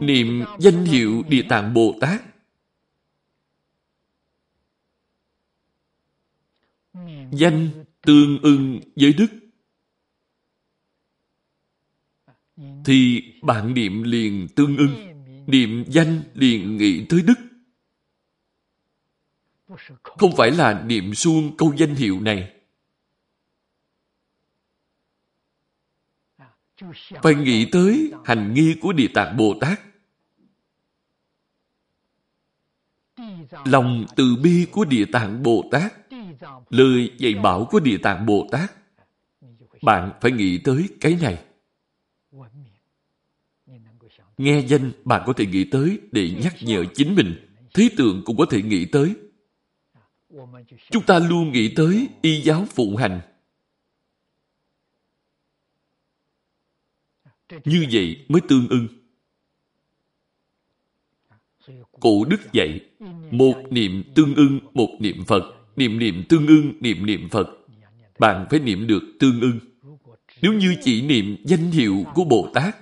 niệm danh hiệu Địa Tạng Bồ Tát. danh tương ưng với đức thì bạn niệm liền tương ưng niệm danh liền nghĩ tới đức không phải là niệm suông câu danh hiệu này phải nghĩ tới hành nghi của Địa Tạng Bồ Tát. Lòng từ bi của Địa Tạng Bồ Tát, lời dạy bảo của Địa Tạng Bồ Tát, bạn phải nghĩ tới cái này. Nghe danh bạn có thể nghĩ tới để nhắc nhở chính mình. thí tượng cũng có thể nghĩ tới. Chúng ta luôn nghĩ tới y giáo phụ hành Như vậy mới tương ưng. Cổ đức dạy, một niệm tương ưng, một niệm Phật, niệm niệm tương ưng, niệm niệm Phật. Bạn phải niệm được tương ưng. Nếu như chỉ niệm danh hiệu của Bồ Tát,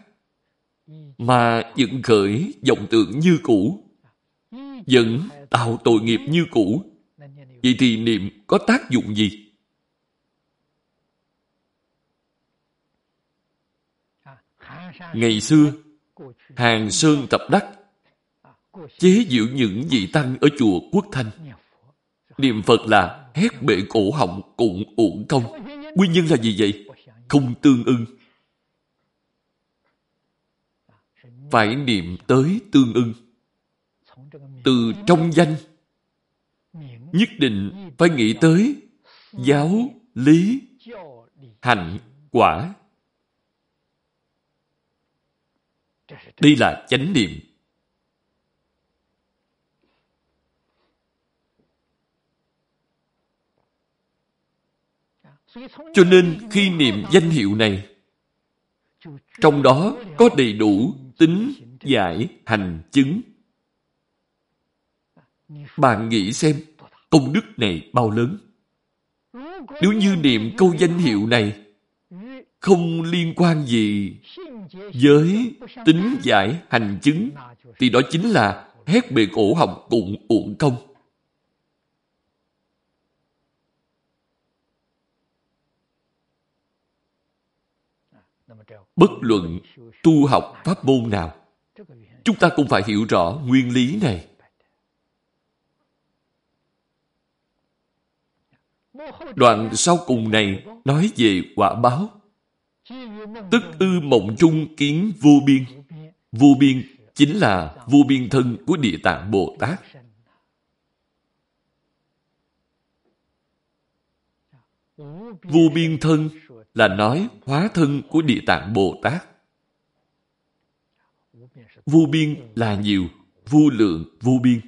mà dựng khởi vọng tượng như cũ, vẫn tạo tội nghiệp như cũ, vậy thì niệm có tác dụng gì? Ngày xưa, hàng sơn tập đắc chế diệu những vị tăng ở chùa Quốc Thanh. Niệm Phật là hét bệ cổ họng cũng uổng công. Nguyên nhân là gì vậy? Không tương ưng. Phải niệm tới tương ưng. Từ trong danh, nhất định phải nghĩ tới giáo, lý, hạnh, quả Đây là chánh niệm. Cho nên khi niệm danh hiệu này, trong đó có đầy đủ tính, giải, hành, chứng. Bạn nghĩ xem, công đức này bao lớn. Nếu như niệm câu danh hiệu này không liên quan gì với tính giải hành chứng thì đó chính là hét bề cổ họng cụng uổng công. Bất luận tu học pháp môn nào, chúng ta cũng phải hiểu rõ nguyên lý này. Đoạn sau cùng này nói về quả báo. Tức ư mộng trung kiến vô biên. Vô biên chính là vô biên thân của Địa Tạng Bồ Tát. Vô biên thân là nói hóa thân của Địa Tạng Bồ Tát. Vô biên là nhiều, vô lượng, vô biên.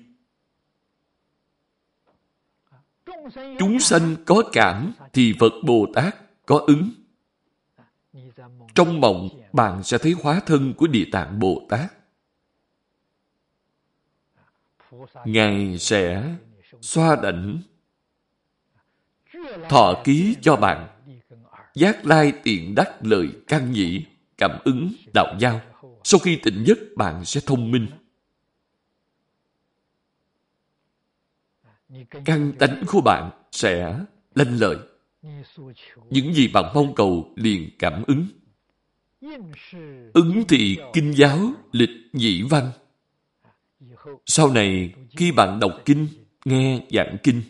Chúng sanh có cảm thì Phật Bồ Tát có ứng. Trong mộng, bạn sẽ thấy hóa thân của Địa Tạng Bồ Tát. Ngài sẽ xoa đảnh thọ ký cho bạn giác lai tiện đắc lời căn nhị cảm ứng đạo giao sau khi tỉnh giấc bạn sẽ thông minh căn tánh của bạn sẽ lanh lợi những gì bạn mong cầu liền cảm ứng Ứng thì kinh giáo lịch nhị văn. Sau này, khi bạn đọc kinh, nghe giảng kinh,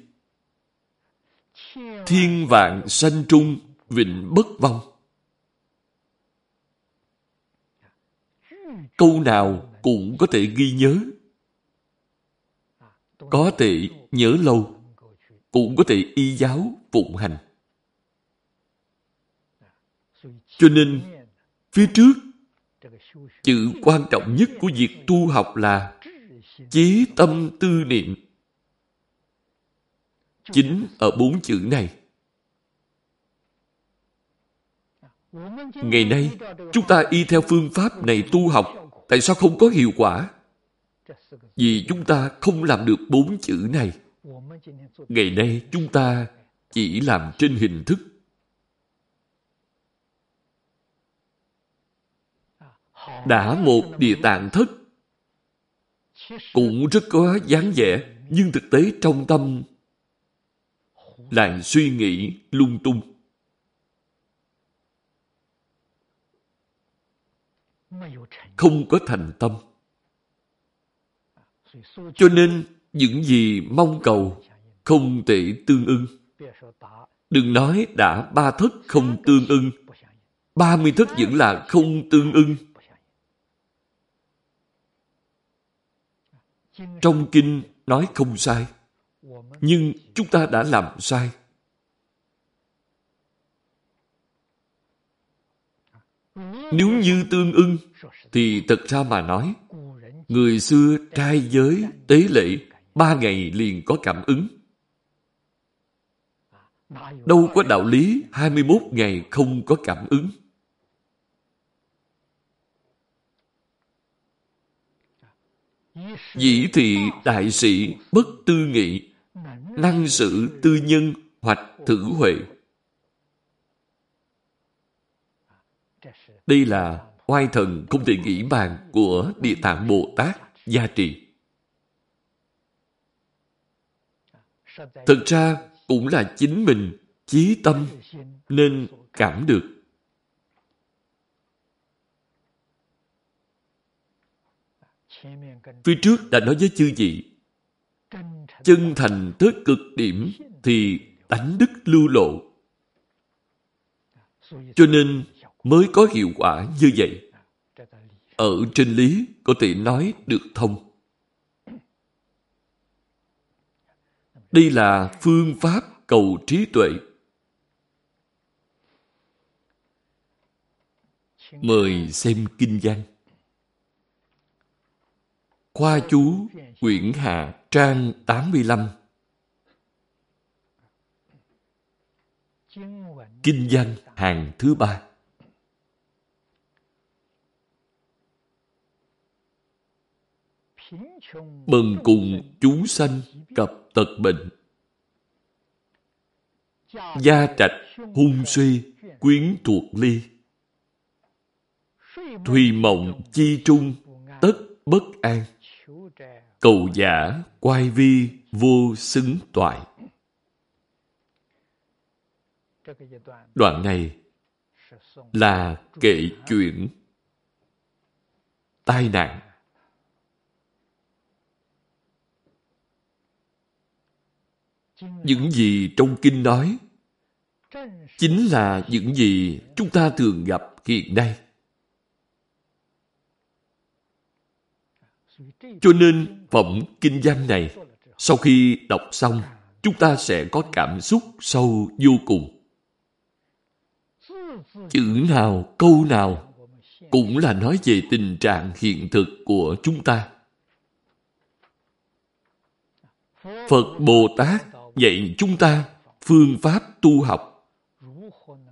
thiên vạn sanh trung, vịnh bất vong. Câu nào cũng có thể ghi nhớ. Có thể nhớ lâu, cũng có thể y giáo phụng hành. Cho nên, Phía trước, chữ quan trọng nhất của việc tu học là chí tâm tư niệm. Chính ở bốn chữ này. Ngày nay, chúng ta y theo phương pháp này tu học, tại sao không có hiệu quả? Vì chúng ta không làm được bốn chữ này. Ngày nay, chúng ta chỉ làm trên hình thức. đã một địa tạng thất cũng rất có dáng vẻ nhưng thực tế trong tâm lại suy nghĩ lung tung. Không có thành tâm. Cho nên, những gì mong cầu không thể tương ưng. Đừng nói đã ba thất không tương ưng. Ba mươi thất vẫn là không tương ưng. Trong kinh nói không sai. Nhưng chúng ta đã làm sai. Nếu như tương ưng, thì thật ra mà nói, người xưa trai giới, tế lệ ba ngày liền có cảm ứng. Đâu có đạo lý 21 ngày không có cảm ứng. Dĩ thị đại sĩ bất tư nghị, năng sự tư nhân hoặc thử huệ. Đây là oai thần không thể nghĩ bàn của Địa Tạng Bồ Tát gia trì. Thực ra cũng là chính mình chí tâm nên cảm được. Phía trước đã nói với chư vị, chân thành tới cực điểm thì đánh đức lưu lộ. Cho nên mới có hiệu quả như vậy. Ở trên lý, có thể nói được thông. Đây là phương pháp cầu trí tuệ. Mời xem kinh văn. Khoa chú quyển hạ trang 85 Kinh văn hàng thứ ba Bần cùng chúng sanh cập tật bệnh. Gia trạch hung suy quyến thuộc ly. Thùy mộng chi trung, tất bất an. Cầu giả quay vi vô xứng toại. Đoạn này là kể chuyện tai nạn. Những gì trong kinh nói chính là những gì chúng ta thường gặp hiện nay. Cho nên phẩm kinh văn này sau khi đọc xong chúng ta sẽ có cảm xúc sâu vô cùng. Chữ nào, câu nào cũng là nói về tình trạng hiện thực của chúng ta. Phật Bồ Tát dạy chúng ta phương pháp tu học.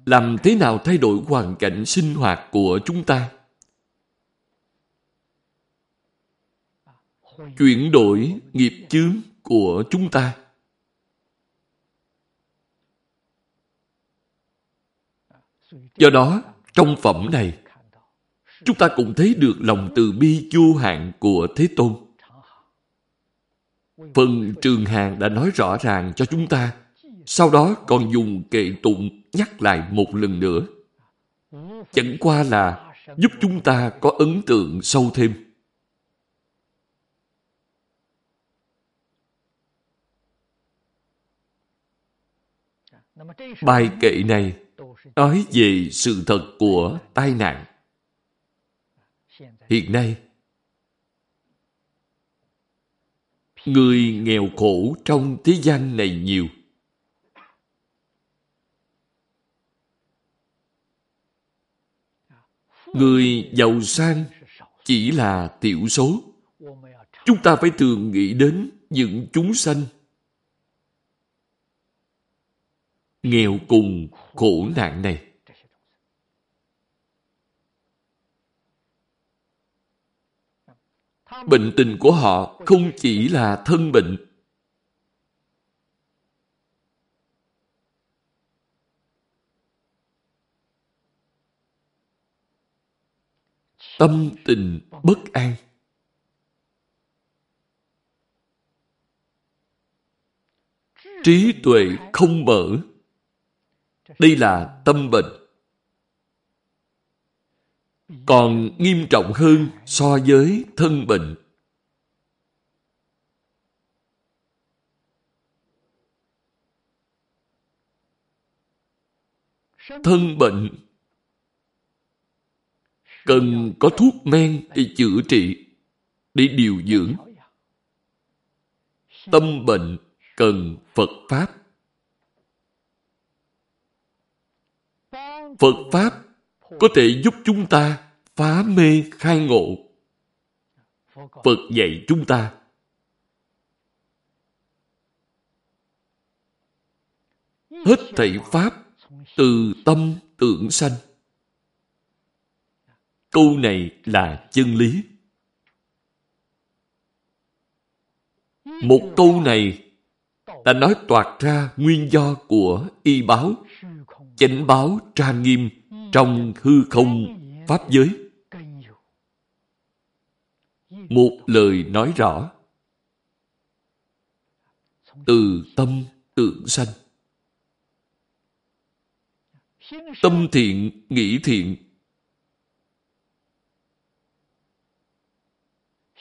Làm thế nào thay đổi hoàn cảnh sinh hoạt của chúng ta? Chuyển đổi nghiệp chướng của chúng ta. Do đó, trong phẩm này, chúng ta cũng thấy được lòng từ bi vô hạn của Thế Tôn. Phần Trường Hàng đã nói rõ ràng cho chúng ta, sau đó còn dùng kệ tụng nhắc lại một lần nữa. Chẳng qua là giúp chúng ta có ấn tượng sâu thêm. Bài kệ này nói về sự thật của tai nạn. Hiện nay, người nghèo khổ trong thế gian này nhiều. Người giàu sang chỉ là tiểu số. Chúng ta phải thường nghĩ đến những chúng sanh nghèo cùng khổ nạn này. Bệnh tình của họ không chỉ là thân bệnh. Tâm tình bất an. trí tuệ không mở. Đây là tâm bệnh. Còn nghiêm trọng hơn so với thân bệnh. Thân bệnh cần có thuốc men để chữa trị, để điều dưỡng. Tâm bệnh cần Phật Pháp. Phật Pháp có thể giúp chúng ta phá mê khai ngộ. Phật dạy chúng ta hết thảy Pháp từ tâm tưởng sanh. Câu này là chân lý. Một câu này đã nói toạt ra nguyên do của y báo, chánh báo tra nghiêm trong hư không pháp giới. Một lời nói rõ từ tâm tưởng sanh. Tâm thiện, nghĩ thiện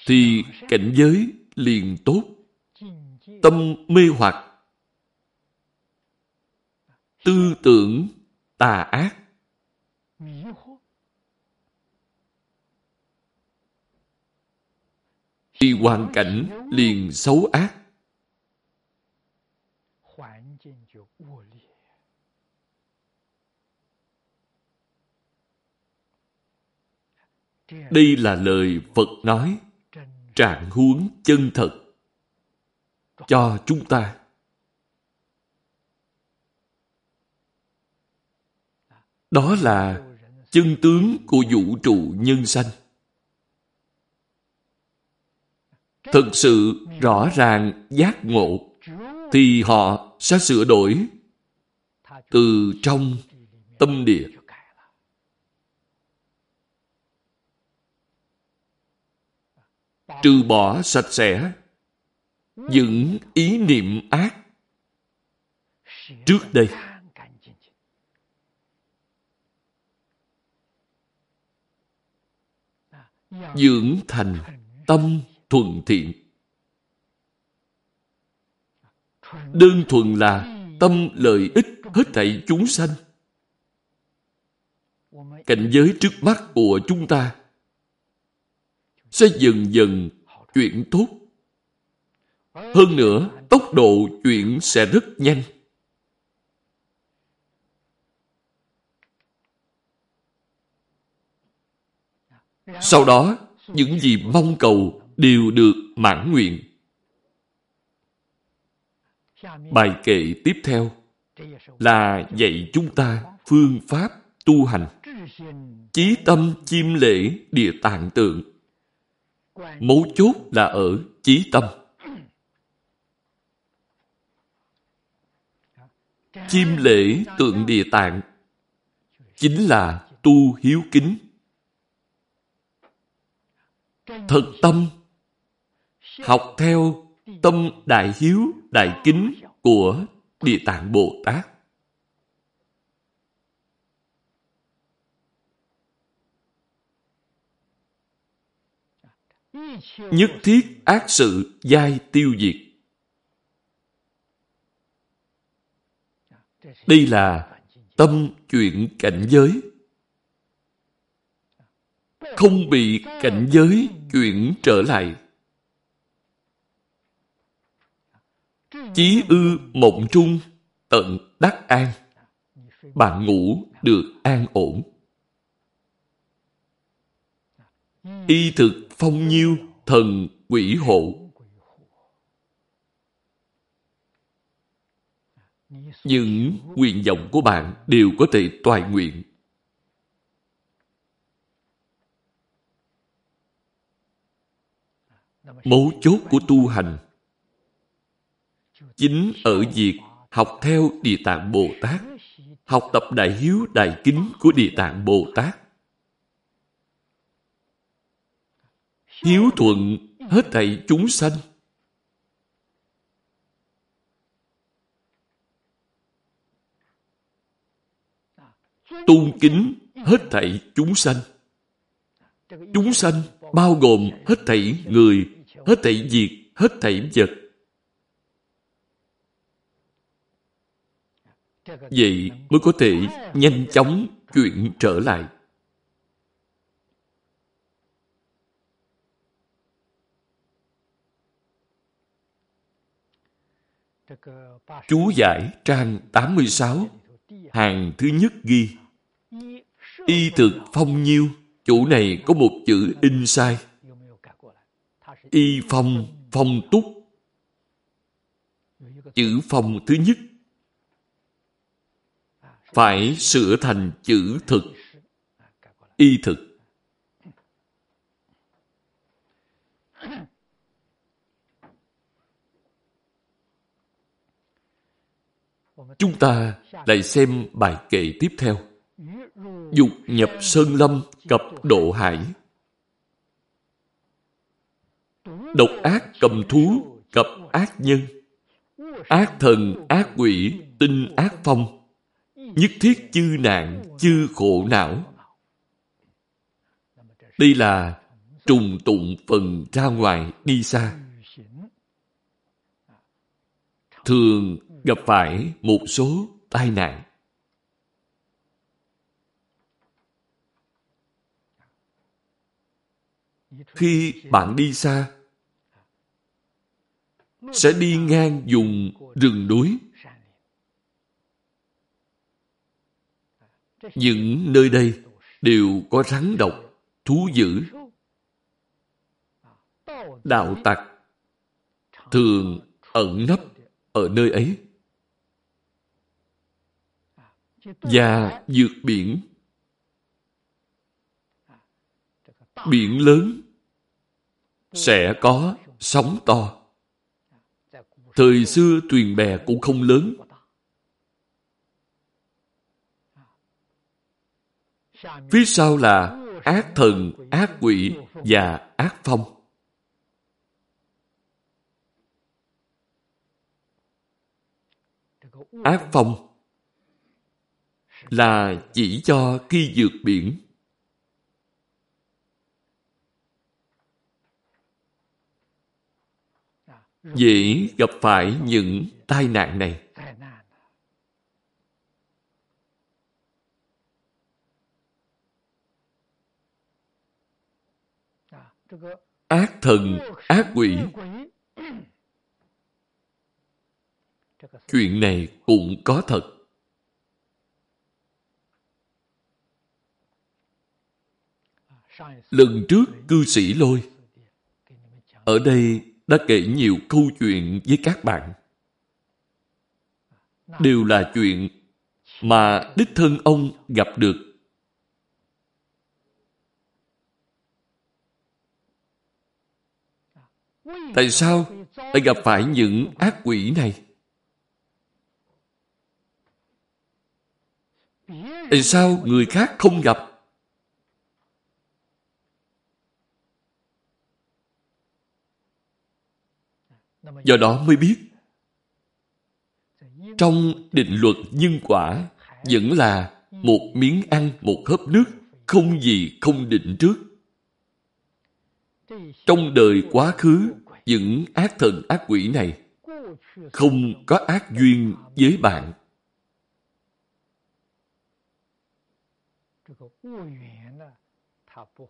thì cảnh giới liền tốt. Tâm mê hoặc tư tưởng tà ác thì hoàn cảnh liền xấu ác. Đây là lời phật nói trạng huống chân thật cho chúng ta. Đó là chân tướng của vũ trụ nhân sanh. Thực sự rõ ràng, giác ngộ, thì họ sẽ sửa đổi từ trong tâm địa. Trừ bỏ sạch sẽ những ý niệm ác trước đây. Dưỡng thành tâm thuận thiện đơn thuần là tâm lợi ích hết thảy chúng sanh cảnh giới trước mắt của chúng ta sẽ dần dần chuyển tốt. Hơn nữa, tốc độ chuyển sẽ rất nhanh. Sau đó, những gì mong cầu đều được mãn nguyện. Bài kệ tiếp theo là dạy chúng ta phương pháp tu hành. Chí tâm chiêm lễ địa tạng tượng Mấu chốt là ở chí tâm. Chim lễ tượng địa tạng chính là tu hiếu kính. Thật tâm học theo tâm đại hiếu, đại kính của Địa Tạng Bồ Tát. nhất thiết ác sự giai tiêu diệt. Đây là tâm chuyện cảnh giới. Không bị cảnh giới chuyển trở lại. Chí ư mộng trung, tận đắc an. Bạn ngủ được an ổn. Y thực phong nhiêu thần quỷ hộ. Những nguyện vọng của bạn đều có thể toại nguyện. mấu chốt của tu hành chính ở việc học theo địa tạng bồ tát, học tập đại hiếu đại kính của địa tạng bồ tát. Hiếu thuận hết thảy chúng sanh. Tôn kính hết thảy chúng sanh. Chúng sanh bao gồm hết thảy người hết thảy diệt hết thảy vật. Vậy mới có thể nhanh chóng chuyển trở lại. Chú giải trang 86, hàng thứ nhất ghi Y thực phong nhiêu, chủ này có một chữ in sai. Y phong, phong túc. Chữ phong thứ nhất phải sửa thành chữ thực. Y thực. Chúng ta lại xem bài kệ tiếp theo. Dục nhập sơn lâm cập độ hải. Độc ác cầm thú gặp ác nhân. Ác thần ác quỷ tinh ác phong. Nhất thiết chư nạn chư khổ não. Đây là trùng tụng phần ra ngoài đi xa. Thường gặp phải một số tai nạn. Khi bạn đi xa, sẽ đi ngang dùng rừng núi. Những nơi đây đều có rắn độc, thú dữ. Đạo tặc thường ẩn nấp ở nơi ấy. Và dược biển Biển lớn sẽ có sóng to. Thời xưa thuyền bè cũng không lớn. Phía sau là ác thần, ác quỷ và ác phong. Ác phong là chỉ cho khi vượt biển. Dễ gặp phải những tai nạn này. Ác thần, ác quỷ Chuyện này cũng có thật. Lần trước cư sĩ lôi ở đây đã kể nhiều câu chuyện với các bạn. Đều là chuyện mà đích thân ông gặp được. Tại sao lại gặp phải những ác quỷ này? Tại sao người khác không gặp? Do đó mới biết trong định luật nhân quả vẫn là một miếng ăn, một hớp nước, không gì không định trước. Trong đời quá khứ, những ác thần ác quỷ này không có ác duyên với bạn.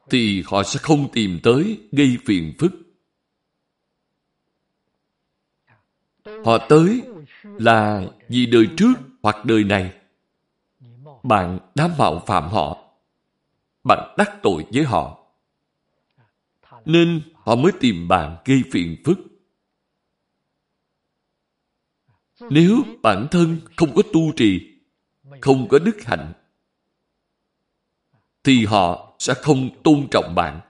Thì họ sẽ không tìm tới gây phiền phức. Họ tới là vì đời trước hoặc đời này. Bạn đã mạo phạm họ. Bạn đắc tội với họ. Nên họ mới tìm bạn gây phiền phức. Nếu bản thân không có tu trì, không có đức hạnh, thì họ sẽ không tôn trọng bạn.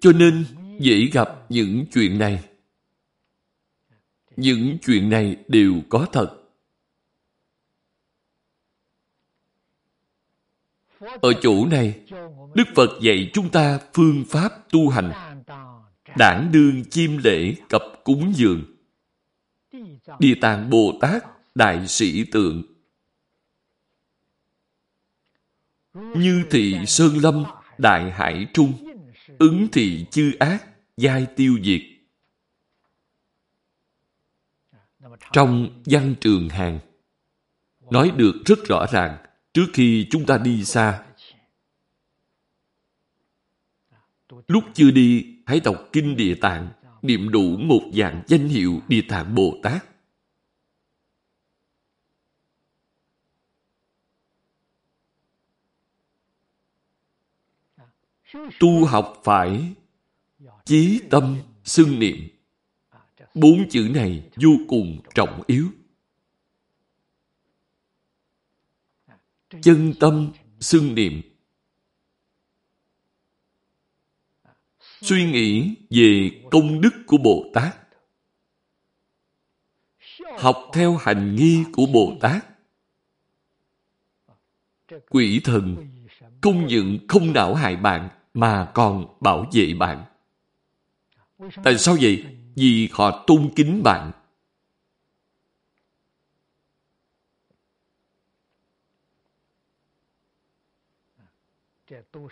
Cho nên dễ gặp những chuyện này. Những chuyện này đều có thật. Ở chỗ này, Đức Phật dạy chúng ta phương pháp tu hành. Đảng đương chiêm lễ cập cúng dường. Địa Tạng Bồ Tát đại sĩ tượng. Như thị sơn lâm, đại hải trung, ứng thị chư ác, giai tiêu diệt. Trong văn trường hàng, nói được rất rõ ràng trước khi chúng ta đi xa. Lúc chưa đi, hãy đọc Kinh Địa Tạng, niệm đủ một dạng danh hiệu Địa Tạng Bồ Tát. Tu học phải chí tâm xưng niệm. Bốn chữ này vô cùng trọng yếu. Chân tâm xưng niệm. Suy nghĩ về công đức của Bồ Tát. Học theo hành nghi của Bồ Tát. Quỷ thần không những không não hại bạn mà còn bảo vệ bạn. Tại sao vậy? Vì họ tôn kính bạn.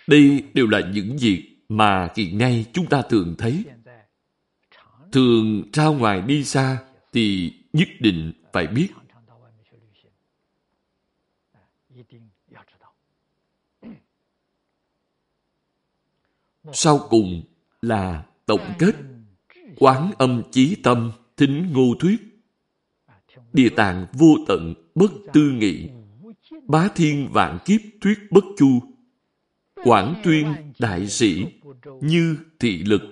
Đây đều là những việc mà hiện nay chúng ta thường thấy. Thường ra ngoài đi xa thì nhất định phải biết. Sau cùng là tổng kết, quán âm chí tâm, thính ngô thuyết. Địa tạng vô tận bất tư nghị, bá thiên vạn kiếp thuyết bất chu. Quảng tuyên đại sĩ như thị lực.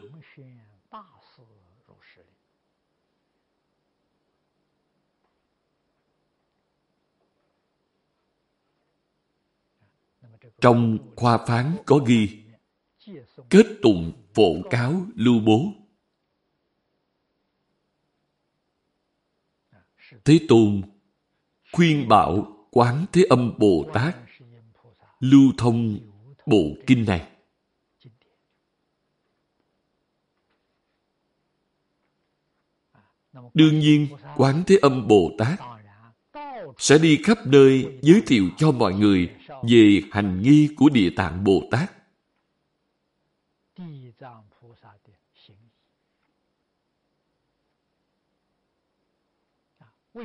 Trong khoa phán có ghi, kết tụng phổ cáo lưu bố Thế Tôn khuyên bảo Quán Thế Âm Bồ Tát lưu thông bộ kinh này. Đương nhiên, Quán Thế Âm Bồ Tát sẽ đi khắp nơi giới thiệu cho mọi người về hành nghi của Địa Tạng Bồ Tát.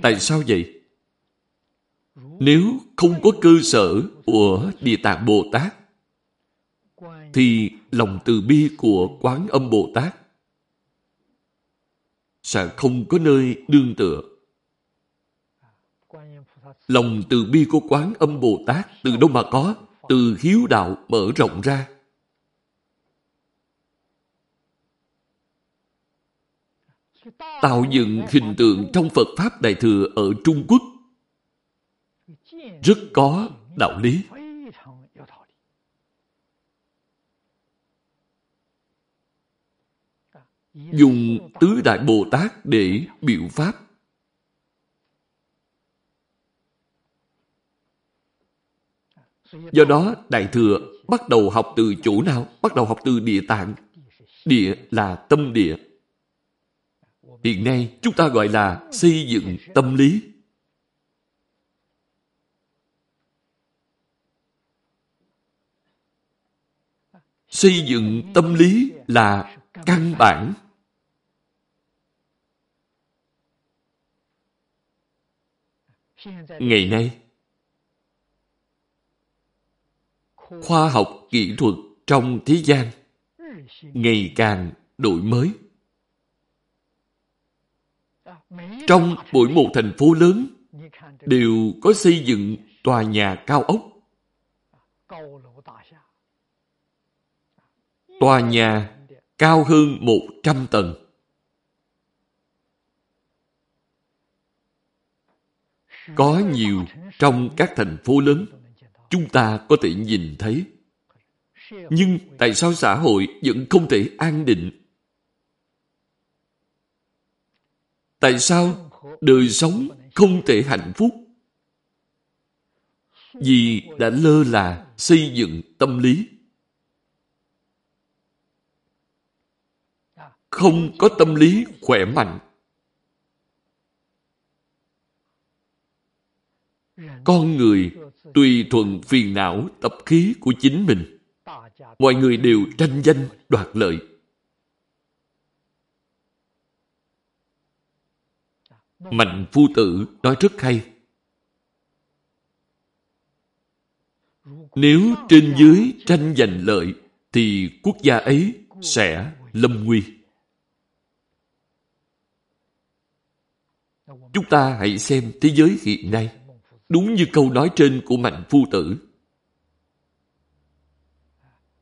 Tại sao vậy? Nếu không có cơ sở của Địa Tạng Bồ Tát, thì lòng từ bi của Quán Âm Bồ Tát sẽ không có nơi đương tựa. Lòng từ bi của Quán Âm Bồ Tát từ đâu mà có? Từ hiếu đạo mở rộng ra. Tạo dựng hình tượng trong Phật Pháp Đại Thừa ở Trung Quốc rất có đạo lý. Dùng tứ đại Bồ Tát để biểu pháp. Do đó, Đại Thừa bắt đầu học từ chỗ nào? Bắt đầu học từ địa tạng. Địa là tâm địa. Hiện nay chúng ta gọi là xây dựng tâm lý. Xây dựng tâm lý là căn bản. Ngày nay, khoa học kỹ thuật trong thế gian ngày càng đổi mới. Trong mỗi một thành phố lớn, đều có xây dựng tòa nhà cao ốc. Tòa nhà cao hơn 100 tầng. Có nhiều trong các thành phố lớn, chúng ta có thể nhìn thấy. Nhưng tại sao xã hội vẫn không thể an định Tại sao đời sống không thể hạnh phúc? Vì đã lơ là xây dựng tâm lý. Không có tâm lý khỏe mạnh. con người tùy thuận phiền não, tập khí của chính mình. Mọi người đều tranh danh đoạt lợi. Mạnh phu tử nói rất hay. Nếu trên dưới tranh giành lợi, thì quốc gia ấy sẽ lâm nguy. Chúng ta hãy xem thế giới hiện nay, đúng như câu nói trên của Mạnh Phu Tử.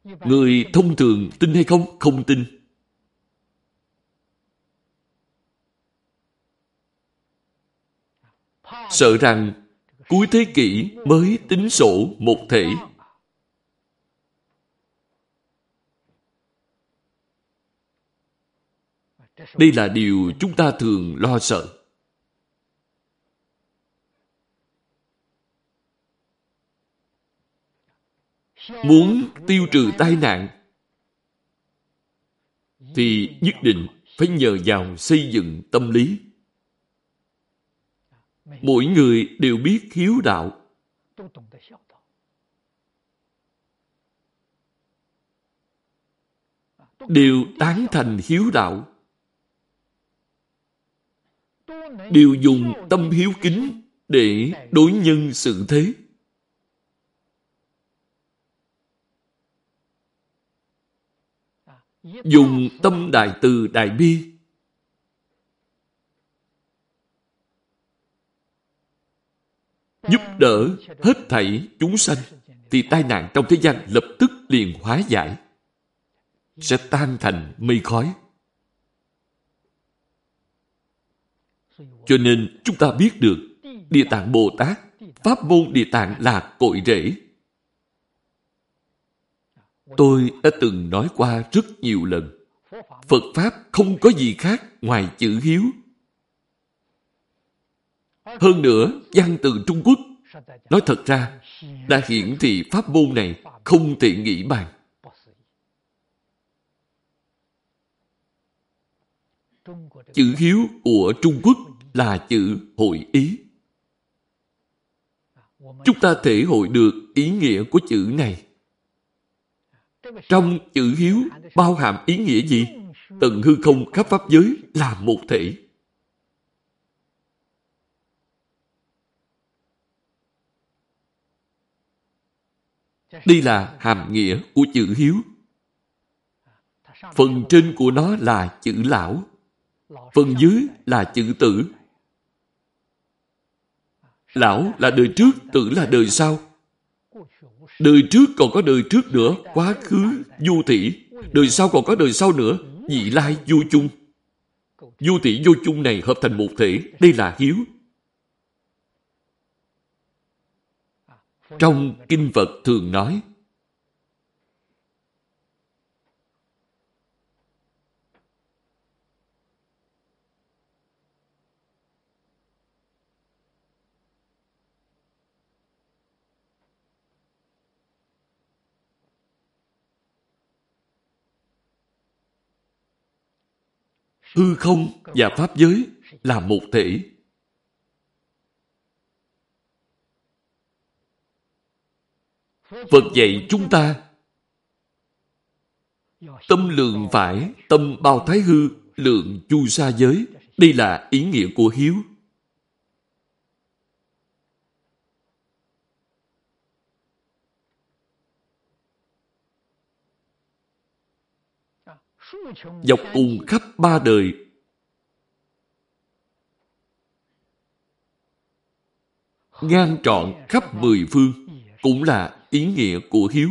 Người thông thường tin hay không? Không tin. Sợ rằng cuối thế kỷ mới tính sổ một thể. Đây là điều chúng ta thường lo sợ. Muốn tiêu trừ tai nạn thì nhất định phải nhờ vào xây dựng tâm lý. Mỗi người đều biết hiếu đạo. Đều tán thành hiếu đạo. Đều dùng tâm hiếu kính để đối nhân sự thế. dùng tâm đại từ đại bi giúp đỡ hết thảy chúng sanh, thì tai nạn trong thế gian lập tức liền hóa giải, sẽ tan thành mây khói cho nên chúng ta biết được, địa tạng bồ tát, pháp môn địa tạng là cội rễ Tôi đã từng nói qua rất nhiều lần. Phật Pháp không có gì khác ngoài chữ hiếu. Hơn nữa, văn từ Trung Quốc nói thật ra đã hiển thị pháp môn này không thể nghĩ bàn. Chữ hiếu của Trung Quốc là chữ hội ý. Chúng ta thể hội được ý nghĩa của chữ này trong chữ hiếu bao hàm ý nghĩa gì? Tận hư không khắp pháp giới là một thể. Đây là hàm nghĩa của chữ hiếu. Phần trên của nó là chữ lão. Phần dưới là chữ tử. Lão là đời trước, tử là đời sau. Đời trước còn có đời trước nữa, quá khứ, du thị. Đời sau còn có đời sau nữa, vị lai, vô chung. Du thị vô chung này hợp thành một thể, đây là hiếu. Trong Kinh Phật thường nói, hư không và pháp giới là một thể. Phật dạy chúng ta tâm lượng phải, tâm bao thái hư, lượng chu sa giới. Đây là ý nghĩa của hiếu. dọc cùng khắp ba đời. Ngang trọn khắp mười phương cũng là ý nghĩa của hiếu.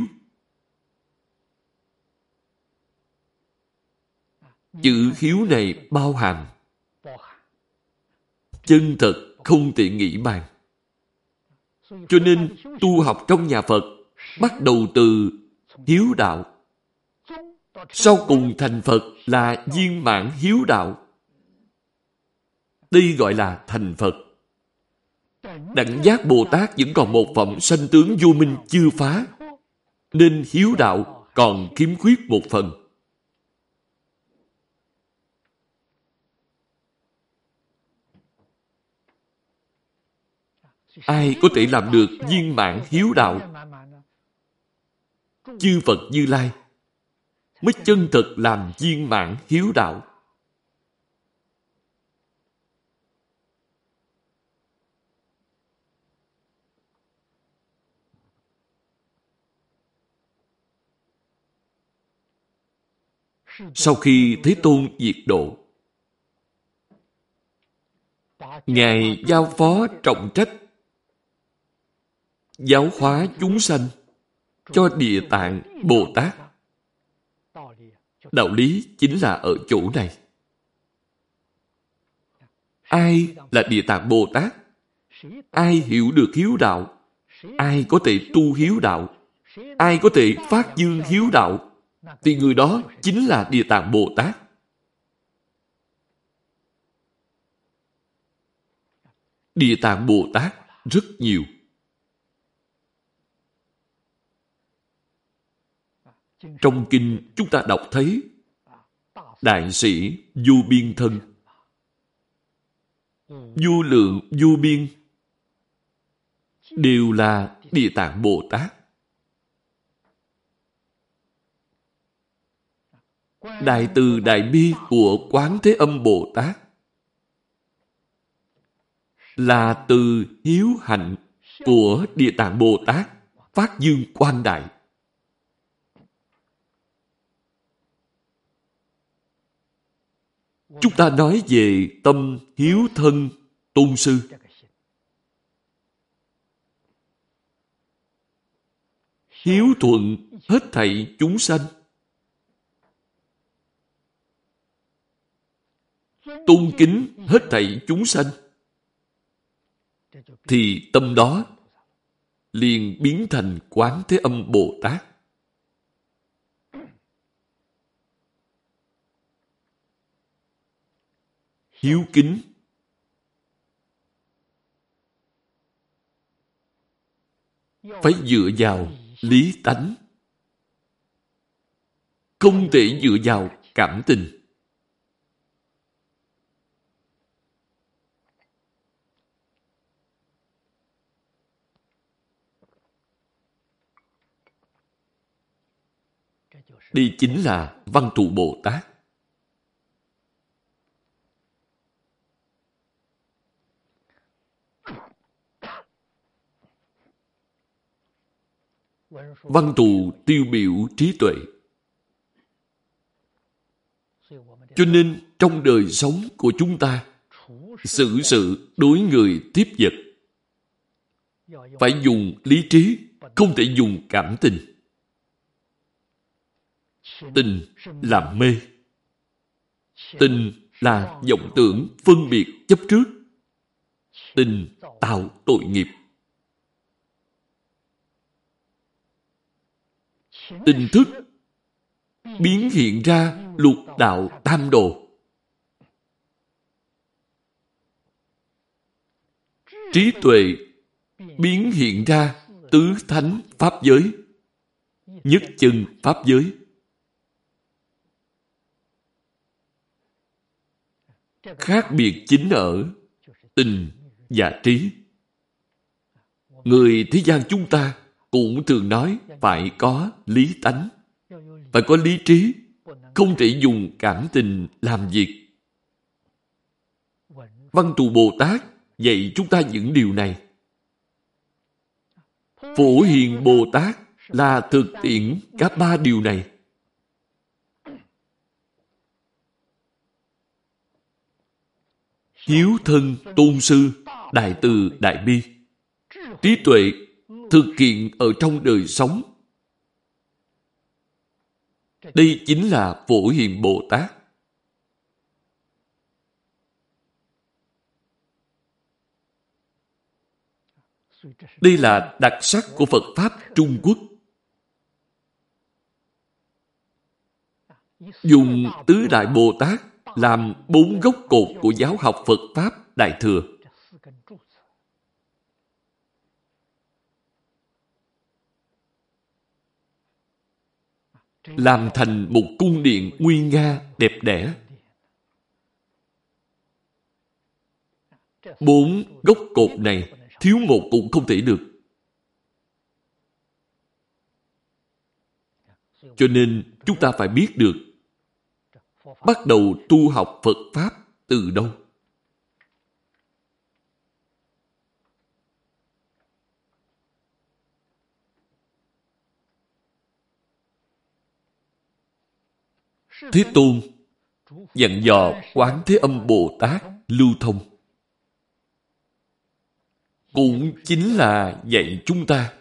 Chữ hiếu này bao hàm chân thật không tiện nghĩ bàn. Cho nên tu học trong nhà Phật, bắt đầu từ hiếu đạo sau cùng thành Phật là viên mãn hiếu đạo. Đây gọi là thành Phật. Đẳng giác Bồ Tát vẫn còn một phẩm sanh tướng vô minh chưa phá, nên hiếu đạo còn khiếm khuyết một phần. ai có thể làm được viên mãn hiếu đạo? Chư Phật Như Lai mới chân thật làm viên mãn hiếu đạo. Sau khi Thế Tôn diệt độ, Ngài giao phó trọng trách giáo hóa chúng sanh cho Địa Tạng Bồ Tát. Đạo lý chính là ở chỗ này. Ai là Địa Tạng Bồ Tát? Ai hiểu được hiếu đạo? Ai có thể tu hiếu đạo? Ai có thể phát dương hiếu đạo? Thì người đó chính là Địa Tạng Bồ Tát. Địa Tạng Bồ Tát rất nhiều. Trong kinh chúng ta đọc thấy, Đại sĩ Du Biên Thân Du Lượng Du Biên đều là Địa Tạng Bồ Tát. Đại từ Đại Bi của Quán Thế Âm Bồ Tát là từ hiếu hạnh của Địa Tạng Bồ Tát phát dương quan đại. Chúng ta nói về tâm hiếu thân tôn sư. Hiếu thuận hết thảy chúng sanh. Tôn kính hết thảy chúng sanh. Thì tâm đó liền biến thành quán thế âm Bồ Tát. hiếu kính phải dựa vào lý tánh không thể dựa vào cảm tình đây chính là văn thù bồ tát Văn thù tiêu biểu trí tuệ. Cho nên trong đời sống của chúng ta, xử sự đối người tiếp vật phải dùng lý trí, không thể dùng cảm tình. Tình là mê. Tình là vọng tưởng phân biệt chấp trước. Tình tạo tội nghiệp. tình thức biến hiện ra lục đạo tam đồ. Trí tuệ biến hiện ra tứ thánh pháp giới, nhất chân pháp giới. Khác biệt chính ở tình và trí. Người thế gian chúng ta cũng thường nói phải có lý tánh, phải có lý trí, không thể dùng cảm tình làm việc. Văn tù Bồ Tát dạy chúng ta những điều này. Phổ Hiền Bồ Tát là thực tiễn cả ba điều này. Hiếu thân tôn sư, đại từ đại bi, trí tuệ thực hiện ở trong đời sống. Đây chính là Phổ Hiền Bồ Tát. Đây là đặc sắc của Phật Pháp Trung Quốc. Dùng Tứ Đại Bồ Tát làm bốn gốc cột của giáo học Phật Pháp Đại Thừa. làm thành một cung điện nguy nga đẹp đẽ. Bốn gốc cột này Thiếu một cũng không thể được. Cho nên chúng ta phải biết được bắt đầu tu học Phật Pháp từ đâu. Thế Tôn dặn dò Quán Thế Âm Bồ Tát lưu thông. Cũng chính là dạy chúng ta,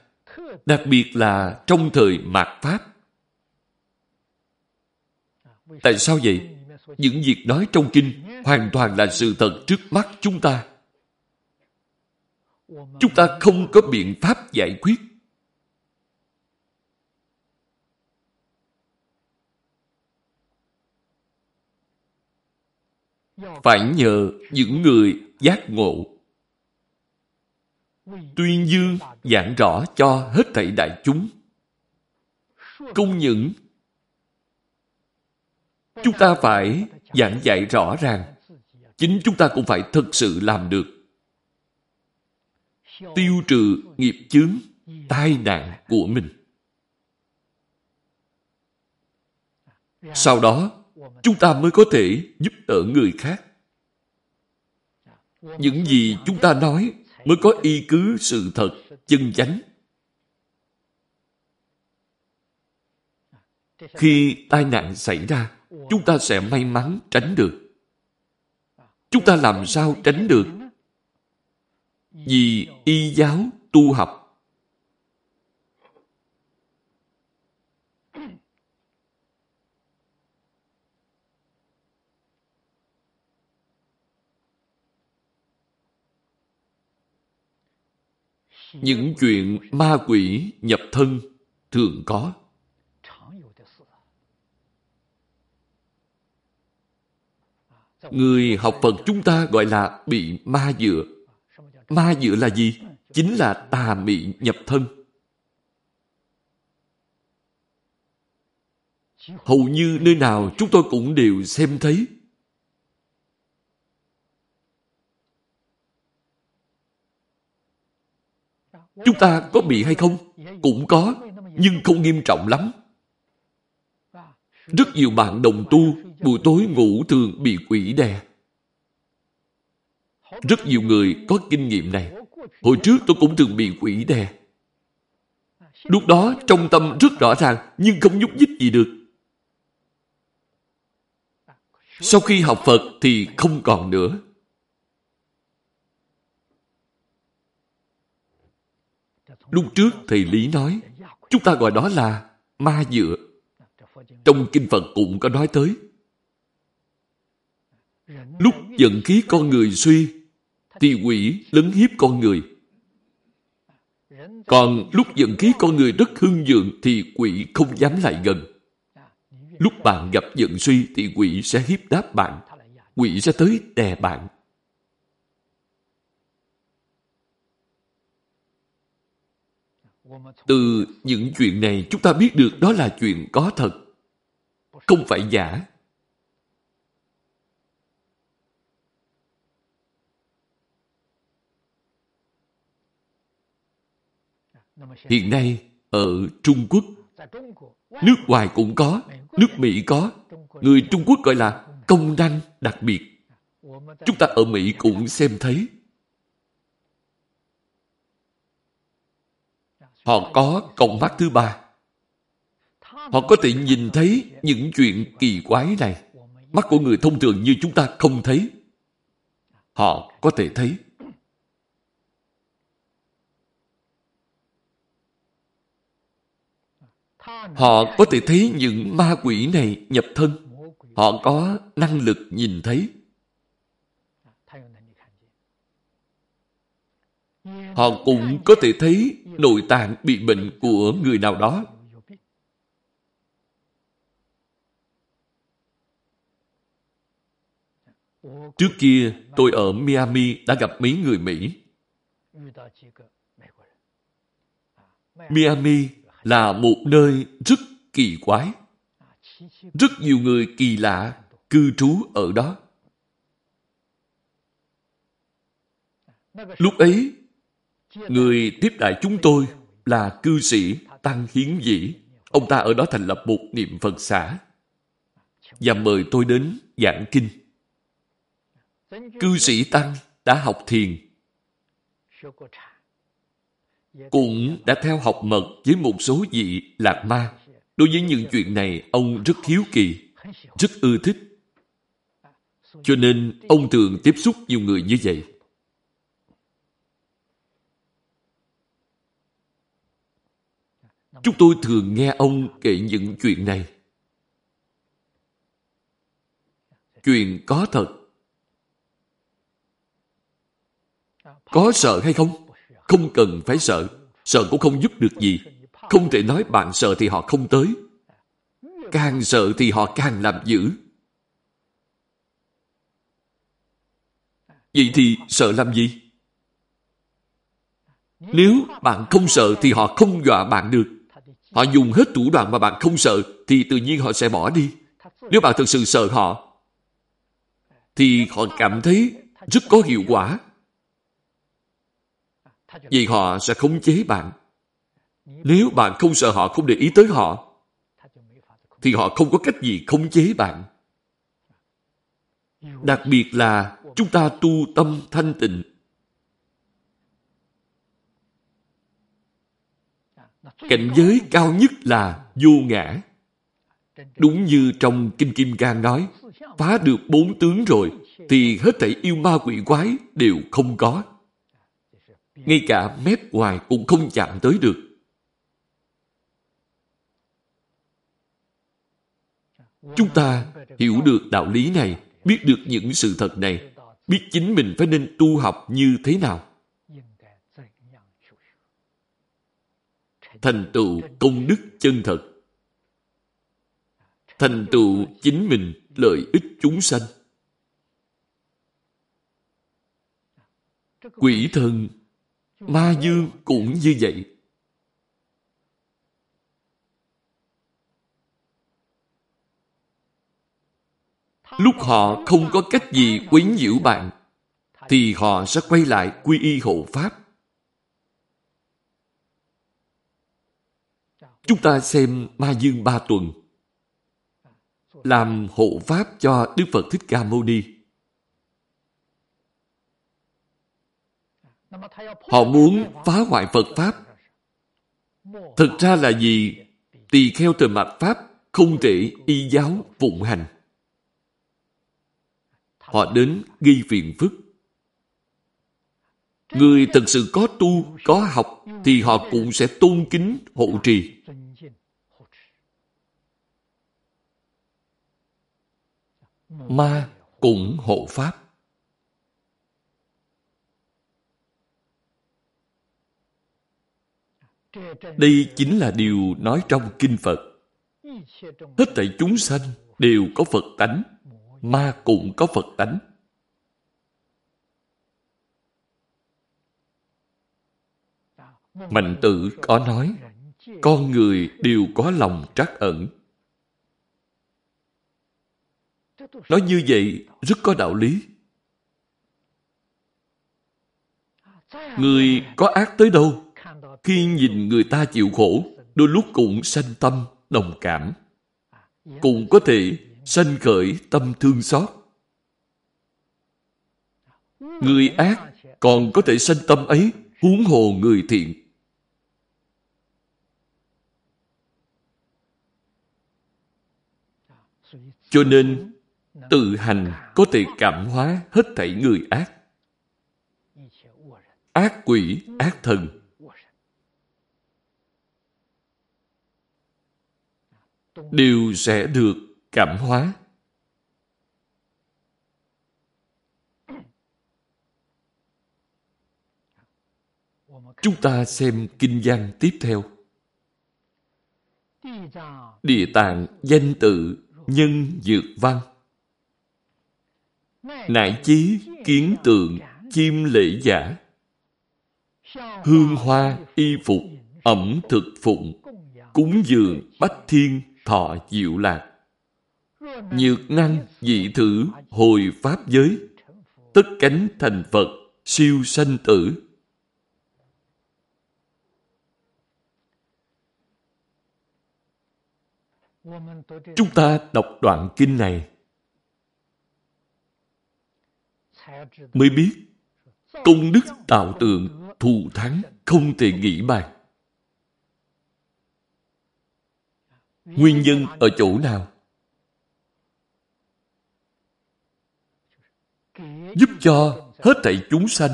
đặc biệt là trong thời mạt Pháp. Tại sao vậy? Những việc nói trong kinh hoàn toàn là sự thật trước mắt chúng ta. Chúng ta không có biện pháp giải quyết. phải nhờ những người giác ngộ tuyên dương giảng rõ cho hết thảy đại chúng, công những chúng ta phải giảng dạy rõ ràng chính chúng ta cũng phải thực sự làm được tiêu trừ nghiệp chướng tai nạn của mình sau đó chúng ta mới có thể giúp đỡ người khác. Những gì chúng ta nói mới có y cứ sự thật, chân chánh. Khi tai nạn xảy ra, chúng ta sẽ may mắn tránh được. Chúng ta làm sao tránh được? Vì y giáo tu học Những chuyện ma quỷ nhập thân thường có. Người học Phật chúng ta gọi là bị ma dựa. Ma dựa là gì? Chính là tà mị nhập thân. Hầu như nơi nào chúng tôi cũng đều xem thấy Chúng ta có bị hay không? Cũng có, nhưng không nghiêm trọng lắm. Rất nhiều bạn đồng tu buổi tối ngủ thường bị quỷ đè. Rất nhiều người có kinh nghiệm này. Hồi trước tôi cũng thường bị quỷ đè. Lúc đó trong tâm rất rõ ràng nhưng không nhúc nhích gì được. Sau khi học Phật thì không còn nữa. Lúc trước Thầy Lý nói, chúng ta gọi đó là ma dựa. Trong Kinh Phật cũng có nói tới. Lúc giận khí con người suy, thì quỷ lấn hiếp con người. Còn lúc giận khí con người rất hưng dượng thì quỷ không dám lại gần. Lúc bạn gặp giận suy thì quỷ sẽ hiếp đáp bạn. Quỷ sẽ tới đè bạn. Từ những chuyện này chúng ta biết được đó là chuyện có thật, không phải giả. Hiện nay ở Trung Quốc, nước ngoài cũng có, nước Mỹ có. Người Trung Quốc gọi là công năng đặc biệt. Chúng ta ở Mỹ cũng xem thấy. Họ có con mắt thứ ba. Họ có thể nhìn thấy những chuyện kỳ quái này. Mắt của người thông thường như chúng ta không thấy. Họ có thể thấy. Họ có thể thấy những ma quỷ này nhập thân. Họ có năng lực nhìn thấy. Họ cũng có thể thấy nội tạng bị bệnh của người nào đó. Trước kia, tôi ở Miami đã gặp mấy người Mỹ. Miami là một nơi rất kỳ quái. Rất nhiều người kỳ lạ cư trú ở đó. Lúc ấy, Người tiếp đại chúng tôi là cư sĩ Tăng Hiến Dĩ. Ông ta ở đó thành lập một niệm Phật xã và mời tôi đến giảng kinh. Cư sĩ Tăng đã học thiền cũng đã theo học mật với một số vị lạc ma. Đối với những chuyện này, ông rất hiếu kỳ, rất ưa thích. Cho nên, ông thường tiếp xúc nhiều người như vậy. Chúng tôi thường nghe ông kể những chuyện này. Chuyện có thật. Có sợ hay không? Không cần phải sợ. Sợ cũng không giúp được gì. Không thể nói bạn sợ thì họ không tới. Càng sợ thì họ càng làm dữ. Vậy thì sợ làm gì? Nếu bạn không sợ thì họ không dọa bạn được. Họ dùng hết thủ đoạn mà bạn không sợ thì tự nhiên họ sẽ bỏ đi. Nếu bạn thực sự sợ họ, thì họ cảm thấy rất có hiệu quả. Vì họ sẽ khống chế bạn. Nếu bạn không sợ họ, không để ý tới họ, thì họ không có cách gì khống chế bạn. Đặc biệt là chúng ta tu tâm thanh tịnh. Cảnh giới cao nhất là vô ngã. Đúng như trong Kinh Kim Cang nói, phá được bốn tướng rồi, thì hết thảy yêu ma quỷ quái đều không có. Ngay cả mép ngoài cũng không chạm tới được. Chúng ta hiểu được đạo lý này, biết được những sự thật này, biết chính mình phải nên tu học như thế nào. Thành tựu công đức chân thật. Thành tựu chính mình lợi ích chúng sanh. Quỷ thần, ma dương cũng như vậy. Lúc họ không có cách gì quấy nhiễu bạn, thì họ sẽ quay lại quy y hộ Pháp. Chúng ta xem Ma Dương Ba Tuần làm hộ Pháp cho Đức Phật Thích Ca Mâu Ni. Họ muốn phá hoại Phật Pháp. Thực ra là gì? Tỳ kheo từ mặt Pháp không thể y giáo phụng hành. Họ đến gây phiền phức. Người thật sự có tu, có học thì họ cũng sẽ tôn kính hộ trì. Ma cũng hộ Pháp. Đây chính là điều nói trong Kinh Phật. Hết thảy chúng sanh đều có Phật tánh, ma cũng có Phật tánh. Mạnh tử có nói, con người đều có lòng trắc ẩn. Nói như vậy rất có đạo lý. Người có ác tới đâu, khi nhìn người ta chịu khổ, đôi lúc cũng sanh tâm, đồng cảm. Cũng có thể sanh khởi tâm thương xót. Người ác còn có thể sanh tâm ấy, huống hồ người thiện. Cho nên, tự hành có thể cảm hóa hết thảy người ác. Ác quỷ, ác thần đều sẽ được cảm hóa. Chúng ta xem kinh văn tiếp theo. Địa tạng danh tự nhân dược văn Nại chí kiến tượng chim lễ giả Hương hoa y phục ẩm thực phụng Cúng dường bách thiên thọ diệu lạc. Nhược năng dị thử hồi pháp giới, tất cánh thành Phật, siêu sanh tử. Chúng ta đọc đoạn kinh này mới biết công đức tạo tượng thù thắng không thể nghĩ bàn. Nguyên nhân ở chỗ nào? Giúp cho hết thảy chúng sanh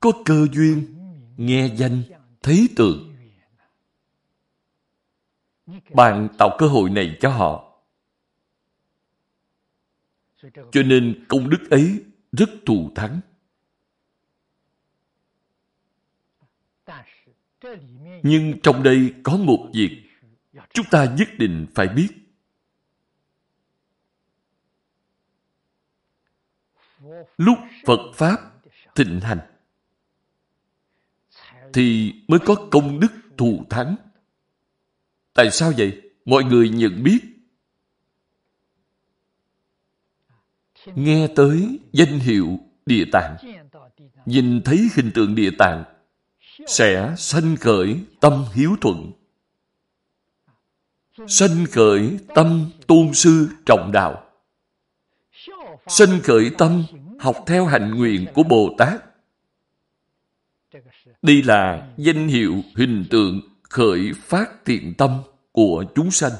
có cơ duyên, nghe danh, thấy tượng. Bạn tạo cơ hội này cho họ. Cho nên công đức ấy rất thù thắng. Nhưng trong đây có một việc chúng ta nhất định phải biết. Lúc Phật Pháp thịnh hành thì mới có công đức thù thắng. Tại sao vậy? Mọi người nhận biết. Nghe tới danh hiệu địa tạng, nhìn thấy hình tượng địa tạng, sẽ sanh khởi tâm hiếu thuận. Sanh khởi tâm tôn sư trọng đạo. Sanh khởi tâm học theo hạnh nguyện của Bồ Tát. Đây là danh hiệu hình tượng khởi phát thiện tâm của chúng sanh.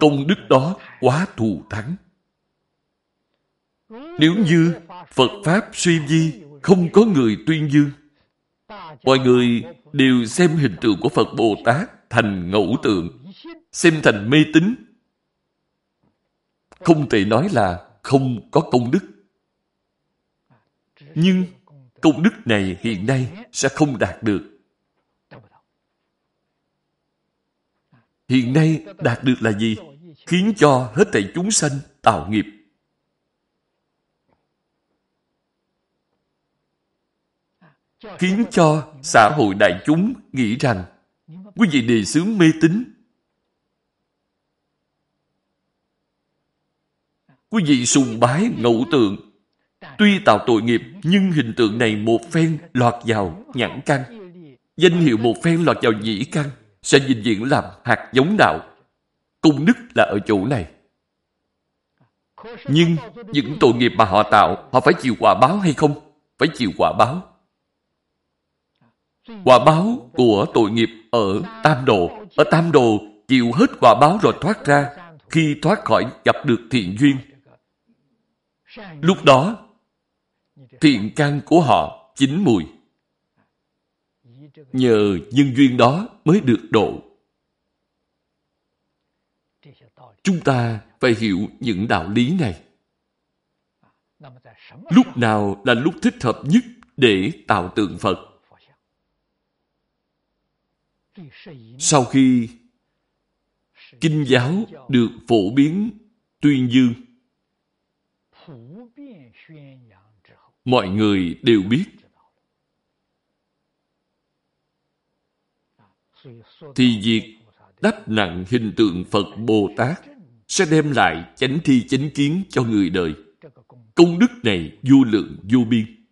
Công đức đó quá thù thắng. Nếu như Phật Pháp suy di không có người tuyên dương, mọi người đều xem hình tượng của Phật Bồ Tát thành ngẫu tượng, xem thành mê tín. Không thể nói là không có công đức. Nhưng công đức này hiện nay sẽ không đạt được. Hiện nay đạt được là gì? Khiến cho hết thảy chúng sanh tạo nghiệp. Khiến cho xã hội đại chúng nghĩ rằng quý vị đề xướng mê tín. Quý vị sùng bái ngẫu tượng. Tuy tạo tội nghiệp, nhưng hình tượng này một phen lọt vào nhãn căn. Danh hiệu một phen lọt vào dĩ căn sẽ vĩnh viễn làm hạt giống đạo. Công đức là ở chỗ này. Nhưng những tội nghiệp mà họ tạo, họ phải chịu quả báo hay không? Phải chịu quả báo. Quả báo của tội nghiệp ở Tam Độ. Ở Tam Độ chịu hết quả báo rồi thoát ra. Khi thoát khỏi gặp được thiện duyên. Lúc đó, thiện căn của họ chín mùi. Nhờ nhân duyên đó mới được độ. Chúng ta phải hiểu những đạo lý này. Lúc nào là lúc thích hợp nhất để tạo tượng Phật? Sau khi kinh giáo được phổ biến tuyên dương, mọi người đều biết thì việc đắp nặng hình tượng Phật Bồ Tát sẽ đem lại chánh thi chánh kiến cho người đời. Công đức này vô lượng vô biên.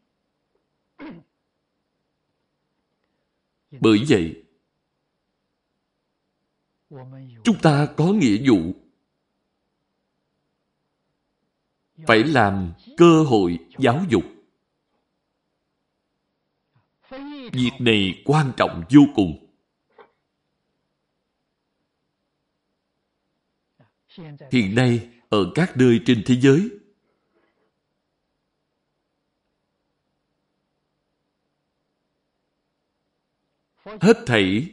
Bởi vậy, chúng ta có nghĩa vụ phải làm cơ hội giáo dục. Việc này quan trọng vô cùng. Hiện nay, ở các nơi trên thế giới, hết thảy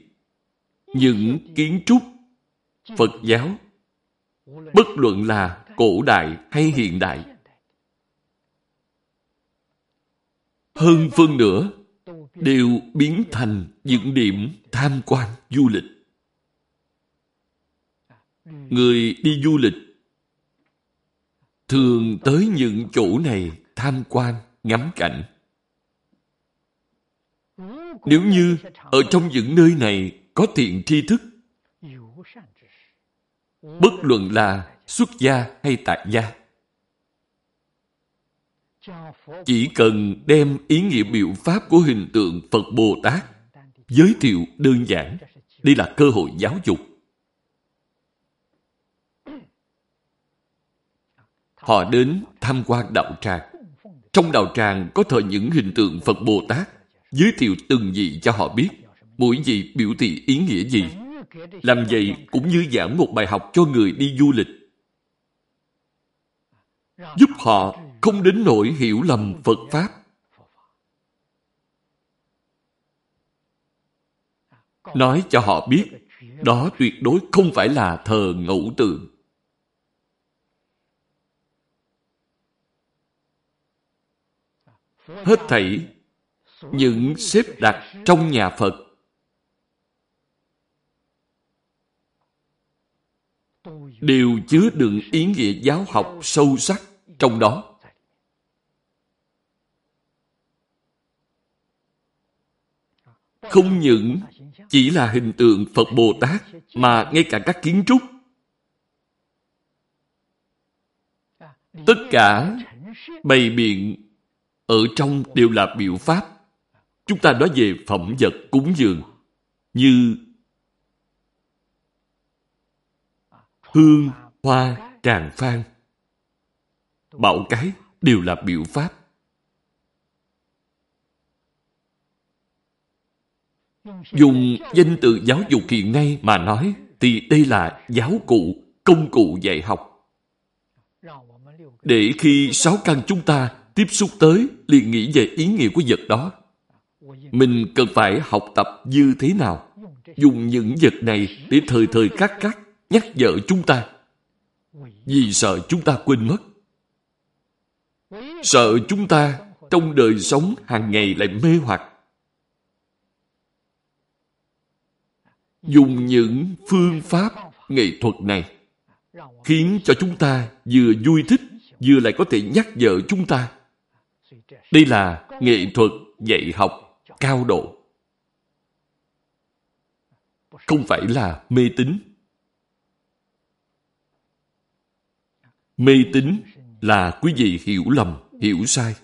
những kiến trúc Phật giáo, bất luận là cổ đại hay hiện đại, hơn phân nữa đều biến thành những điểm tham quan du lịch. Người đi du lịch thường tới những chỗ này tham quan, ngắm cảnh. Nếu như ở trong những nơi này có thiện tri thức, bất luận là xuất gia hay tại gia, chỉ cần đem ý nghĩa biểu pháp của hình tượng Phật Bồ Tát giới thiệu đơn giản. Đây là cơ hội giáo dục. Họ đến tham quan đạo tràng. Trong đạo tràng có thờ những hình tượng Phật Bồ Tát, giới thiệu từng vị cho họ biết, mỗi vị biểu thị ý nghĩa gì. Làm vậy cũng như giảng một bài học cho người đi du lịch. Giúp họ không đến nỗi hiểu lầm Phật Pháp. Nói cho họ biết, đó tuyệt đối không phải là thờ ngẫu tượng. Hết thảy những xếp đặt trong nhà Phật đều chứa đựng ý nghĩa giáo học sâu sắc trong đó. Không những chỉ là hình tượng Phật Bồ Tát mà ngay cả các kiến trúc, tất cả bày biện ở trong đều là biểu pháp. Chúng ta nói về phẩm vật cúng dường như hương, hoa, tràng phan, bảo cái đều là biểu pháp. Dùng danh từ giáo dục hiện nay mà nói thì đây là giáo cụ, công cụ dạy học. Để khi sáu căn chúng ta tiếp xúc tới liền nghĩ về ý nghĩa của vật đó. Mình cần phải học tập như thế nào? Dùng những vật này để thời thời khắc khắc nhắc nhở chúng ta. Vì sợ chúng ta quên mất. Sợ chúng ta trong đời sống hàng ngày lại mê hoặc. Dùng những phương pháp nghệ thuật này khiến cho chúng ta vừa vui thích, vừa lại có thể nhắc nhở chúng ta đây là nghệ thuật dạy học cao độ. Không phải là mê tín. Mê tín là quý vị hiểu lầm, hiểu sai.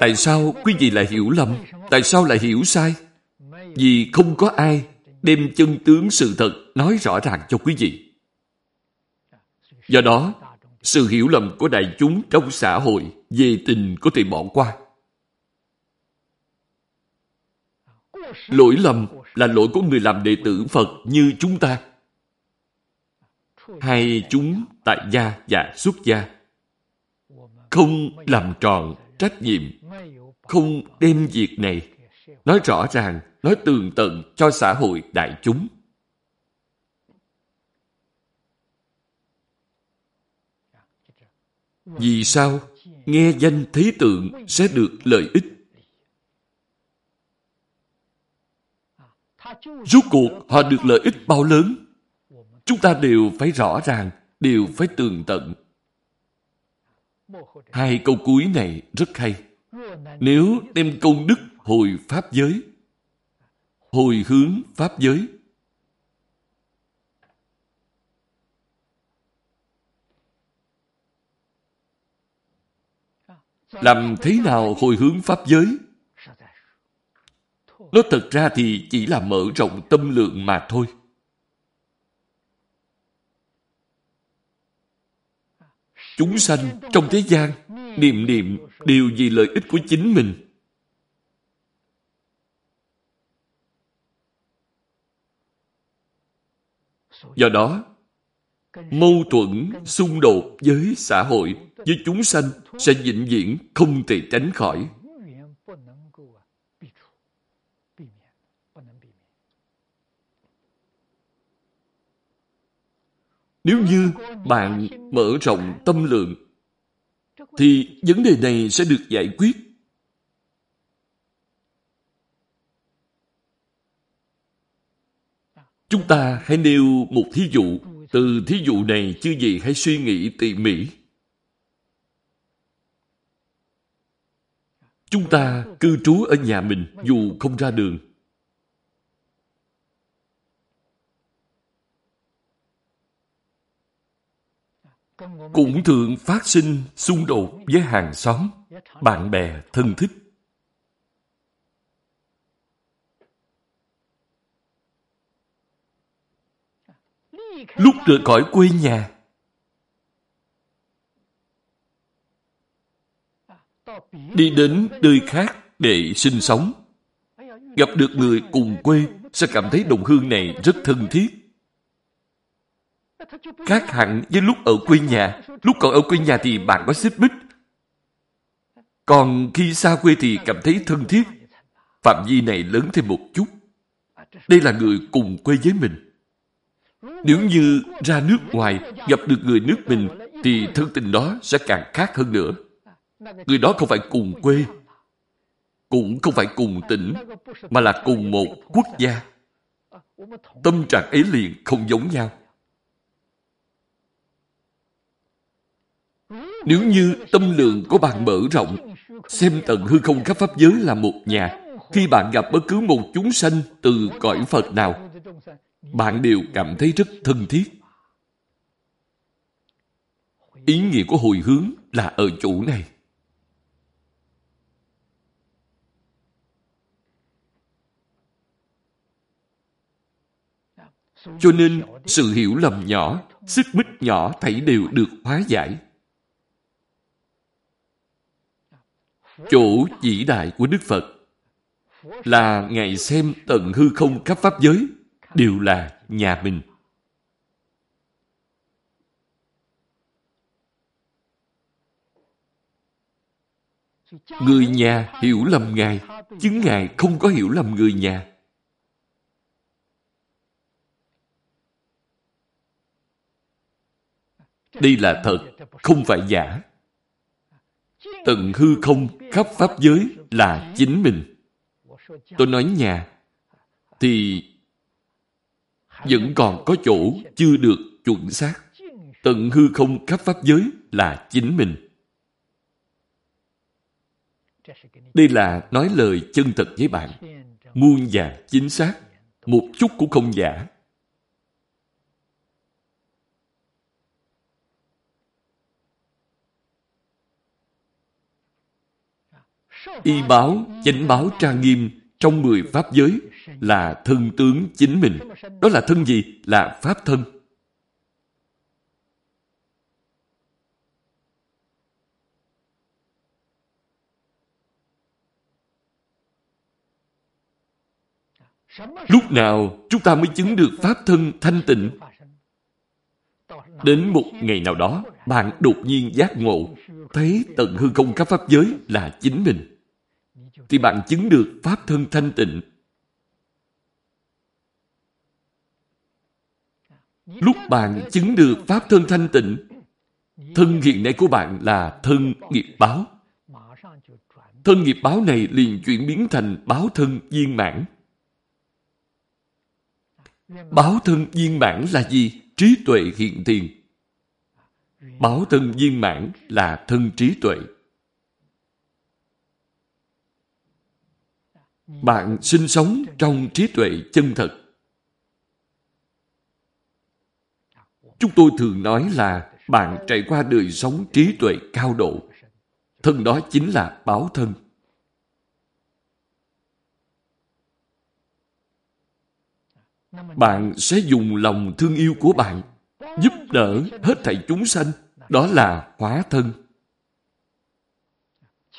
Tại sao quý vị lại hiểu lầm? Tại sao lại hiểu sai? Vì không có ai đem chân tướng sự thật nói rõ ràng cho quý vị. Do đó, sự hiểu lầm của đại chúng trong xã hội về tình có thể bỏ qua. Lỗi lầm là lỗi của người làm đệ tử Phật như chúng ta. Hay chúng tại gia và xuất gia. Không làm tròn trách nhiệm, không đem việc này nói rõ ràng, nói tường tận cho xã hội đại chúng. Vì sao nghe danh thí tượng sẽ được lợi ích? Rốt cuộc họ được lợi ích bao lớn? Chúng ta đều phải rõ ràng, đều phải tường tận. Hai câu cuối này rất hay. Nếu đem công đức hồi Pháp giới, hồi hướng Pháp giới, Làm thế nào hồi hướng Pháp giới? Nó thật ra thì chỉ là mở rộng tâm lượng mà thôi. Chúng sanh trong thế gian, niệm niệm đều vì lợi ích của chính mình. Do đó, mâu thuẫn, xung đột với xã hội, với chúng sanh sẽ vĩnh viễn không thể tránh khỏi. Nếu như bạn mở rộng tâm lượng, thì vấn đề này sẽ được giải quyết. Chúng ta hãy nêu một thí dụ. Từ thí dụ này, chứ gì hãy suy nghĩ tỉ mỉ. Chúng ta cư trú ở nhà mình dù không ra đường. cũng thường phát sinh xung đột với hàng xóm, bạn bè, thân thích. Lúc rời khỏi quê nhà, đi đến nơi khác để sinh sống, gặp được người cùng quê sẽ cảm thấy đồng hương này rất thân thiết Khác hẳn với lúc ở quê nhà. Lúc còn ở quê nhà thì bạn có xích mích. Còn khi xa quê thì cảm thấy thân thiết. Phạm vi này lớn thêm một chút. Đây là người cùng quê với mình. Nếu như ra nước ngoài gặp được người nước mình thì thân tình đó sẽ càng khác hơn nữa. Người đó không phải cùng quê, cũng không phải cùng tỉnh, mà là cùng một quốc gia. Tâm trạng ấy liền không giống nhau. Nếu như tâm lượng của bạn mở rộng, xem tận hư không khắp pháp giới là một nhà, khi bạn gặp bất cứ một chúng sanh từ cõi Phật nào, bạn đều cảm thấy rất thân thiết. Ý nghĩa của hồi hướng là ở chỗ này. Cho nên, sự hiểu lầm nhỏ, xích mích nhỏ thảy đều được hóa giải. Chỗ chỉ đại của Đức Phật là Ngài xem tận hư không khắp pháp giới đều là nhà mình. Người nhà hiểu lầm Ngài, chứ Ngài không có hiểu lầm người nhà. Đây là thật, không phải giả. Tận hư không khắp pháp giới là chính mình. Tôi nói nhà, thì vẫn còn có chỗ chưa được chuẩn xác. Tận hư không khắp pháp giới là chính mình. Đây là nói lời chân thật với bạn. Muôn vàng chính xác. Một chút cũng không giả. Y báo, chánh báo trang nghiêm trong mười pháp giới là thân tướng chính mình. Đó là thân gì? Là pháp thân. Lúc nào chúng ta mới chứng được pháp thân thanh tịnh? Đến một ngày nào đó, bạn đột nhiên giác ngộ, thấy tận hư không các pháp giới là chính mình. Thì bạn chứng được pháp thân thanh tịnh. Lúc bạn chứng được pháp thân thanh tịnh, thân hiện nay của bạn là thân nghiệp báo. Thân nghiệp báo này liền chuyển biến thành báo thân viên mãn. Báo thân viên mãn là gì? Trí tuệ hiện tiền. Báo thân viên mãn là thân trí tuệ. Bạn sinh sống trong trí tuệ chân thật. Chúng tôi thường nói là bạn trải qua đời sống trí tuệ cao độ. Thân đó chính là báo thân. Bạn sẽ dùng lòng thương yêu của bạn giúp đỡ hết thảy chúng sanh. Đó là hóa thân.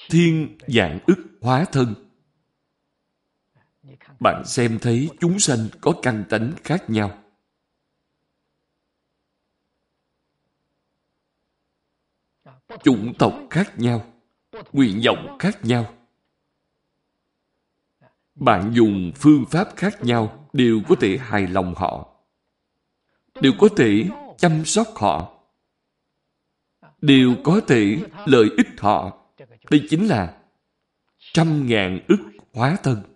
Thiên dạng ức hóa thân. Bạn xem thấy chúng sanh có căn tánh khác nhau. chủng tộc khác nhau, nguyện vọng khác nhau. Bạn dùng phương pháp khác nhau đều có thể hài lòng họ, đều có thể chăm sóc họ, đều có thể lợi ích họ. Đây chính là trăm ngàn ức hóa thân.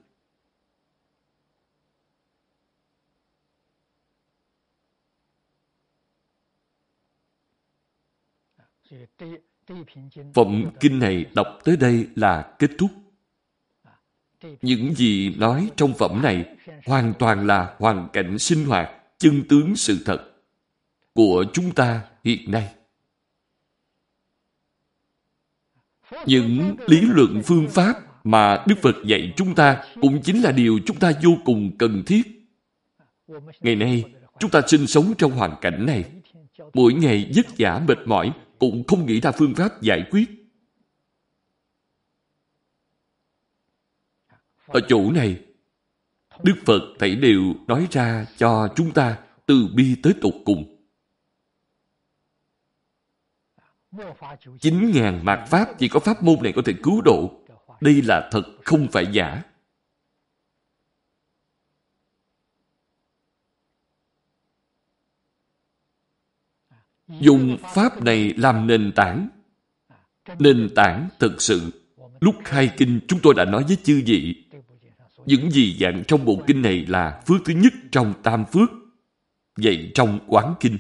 Phẩm kinh này đọc tới đây là kết thúc. Những gì nói trong phẩm này hoàn toàn là hoàn cảnh sinh hoạt, chân tướng sự thật của chúng ta hiện nay. Những lý luận phương pháp mà Đức Phật dạy chúng ta cũng chính là điều chúng ta vô cùng cần thiết. Ngày nay, Chúng ta sinh sống trong hoàn cảnh này. Mỗi ngày vất vả mệt mỏi cũng không nghĩ ra phương pháp giải quyết. Ở chỗ này, Đức Phật thảy đều nói ra cho chúng ta từ bi tới tục cùng. Chín ngàn mạt Pháp chỉ có Pháp môn này có thể cứu độ. Đây là thật không phải giả. Dùng Pháp này làm nền tảng. Nền tảng thực sự. Lúc khai kinh chúng tôi đã nói với chư vị. Những gì dặn trong bộ kinh này là phước thứ nhất trong tam phước. Vậy trong quán kinh.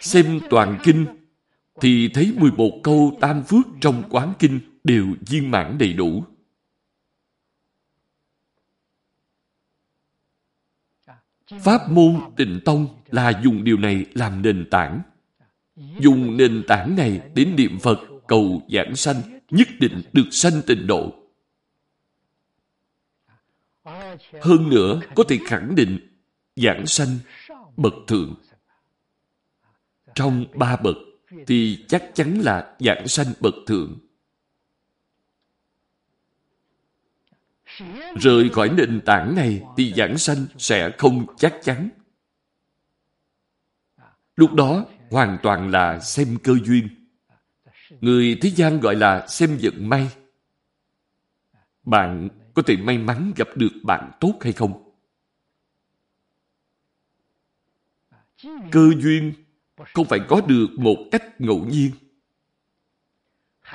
Xem toàn kinh, thì thấy 11 câu tam phước trong quán kinh đều viên mãn đầy đủ. Pháp môn tịnh tông là dùng điều này làm nền tảng. Dùng nền tảng này đến niệm Phật cầu giảng sanh nhất định được sanh tịnh độ. Hơn nữa, có thể khẳng định giảng sanh bậc thượng. Trong ba bậc thì chắc chắn là giảng sanh bậc thượng. Rời khỏi nền tảng này thì giảng sanh sẽ không chắc chắn. Lúc đó hoàn toàn là xem cơ duyên. Người thế gian gọi là xem vận may. Bạn có thể may mắn gặp được bạn tốt hay không? Cơ duyên không phải có được một cách ngẫu nhiên.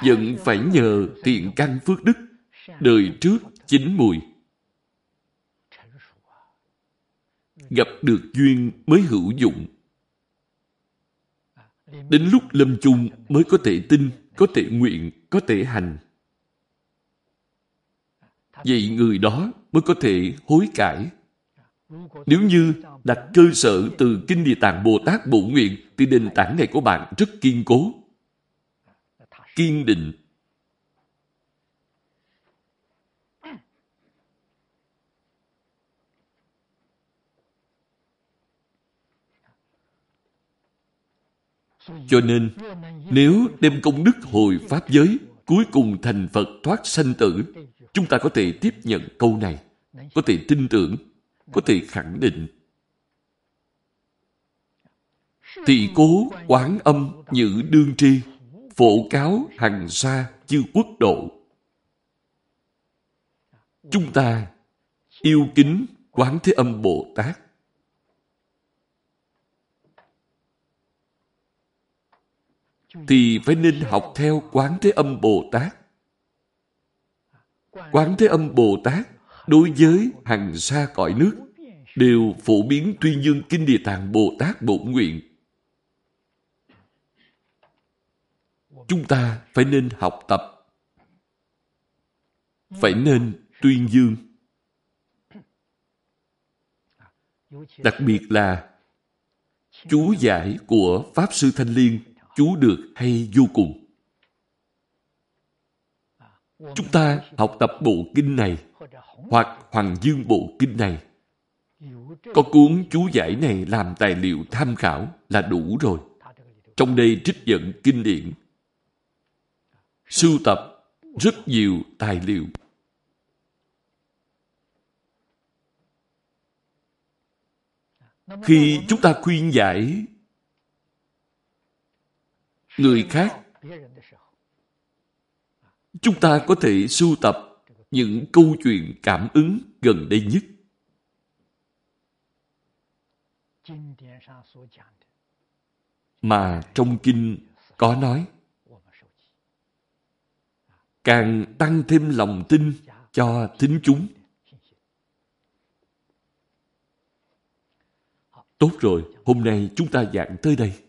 Vẫn phải nhờ thiện căn phước đức, đời trước chín mùi. Gặp được duyên mới hữu dụng. Đến lúc lâm chung mới có thể tin, có thể nguyện, có thể hành. Vậy người đó mới có thể hối cải. Nếu như đặt cơ sở từ Kinh Địa Tạng Bồ Tát Bộ Nguyện thì nền tảng này của bạn rất kiên cố. Kiên định. Cho nên, nếu đem công đức hồi Pháp giới, cuối cùng thành Phật thoát sanh tử, chúng ta có thể tiếp nhận câu này, có thể tin tưởng, có thể khẳng định. Thị cố quán âm nhữ đương tri, phổ cáo hằng sa chư quốc độ. Chúng ta yêu kính quán thế âm Bồ Tát. Thì phải nên học theo quán thế âm Bồ Tát. Quán thế âm Bồ Tát đối với hằng sa cõi nước đều phổ biến tuyên dương kinh địa tạng Bồ Tát Bổn Nguyện. Chúng ta phải nên học tập, phải nên tuyên dương. Đặc biệt là chú giải của Pháp Sư Thanh Liên chú được hay vô cùng. Chúng ta học tập bộ kinh này hoặc Hoàng Dương bộ kinh này có cuốn chú giải này làm tài liệu tham khảo là đủ rồi. Trong đây trích dẫn kinh điển. Sưu tập rất nhiều tài liệu. Khi chúng ta khuyên giải người khác, chúng ta có thể sưu tập những câu chuyện cảm ứng gần đây nhất. Mà trong kinh có nói, càng tăng thêm lòng tin cho thính chúng. Tốt rồi, hôm nay chúng ta giảng tới đây.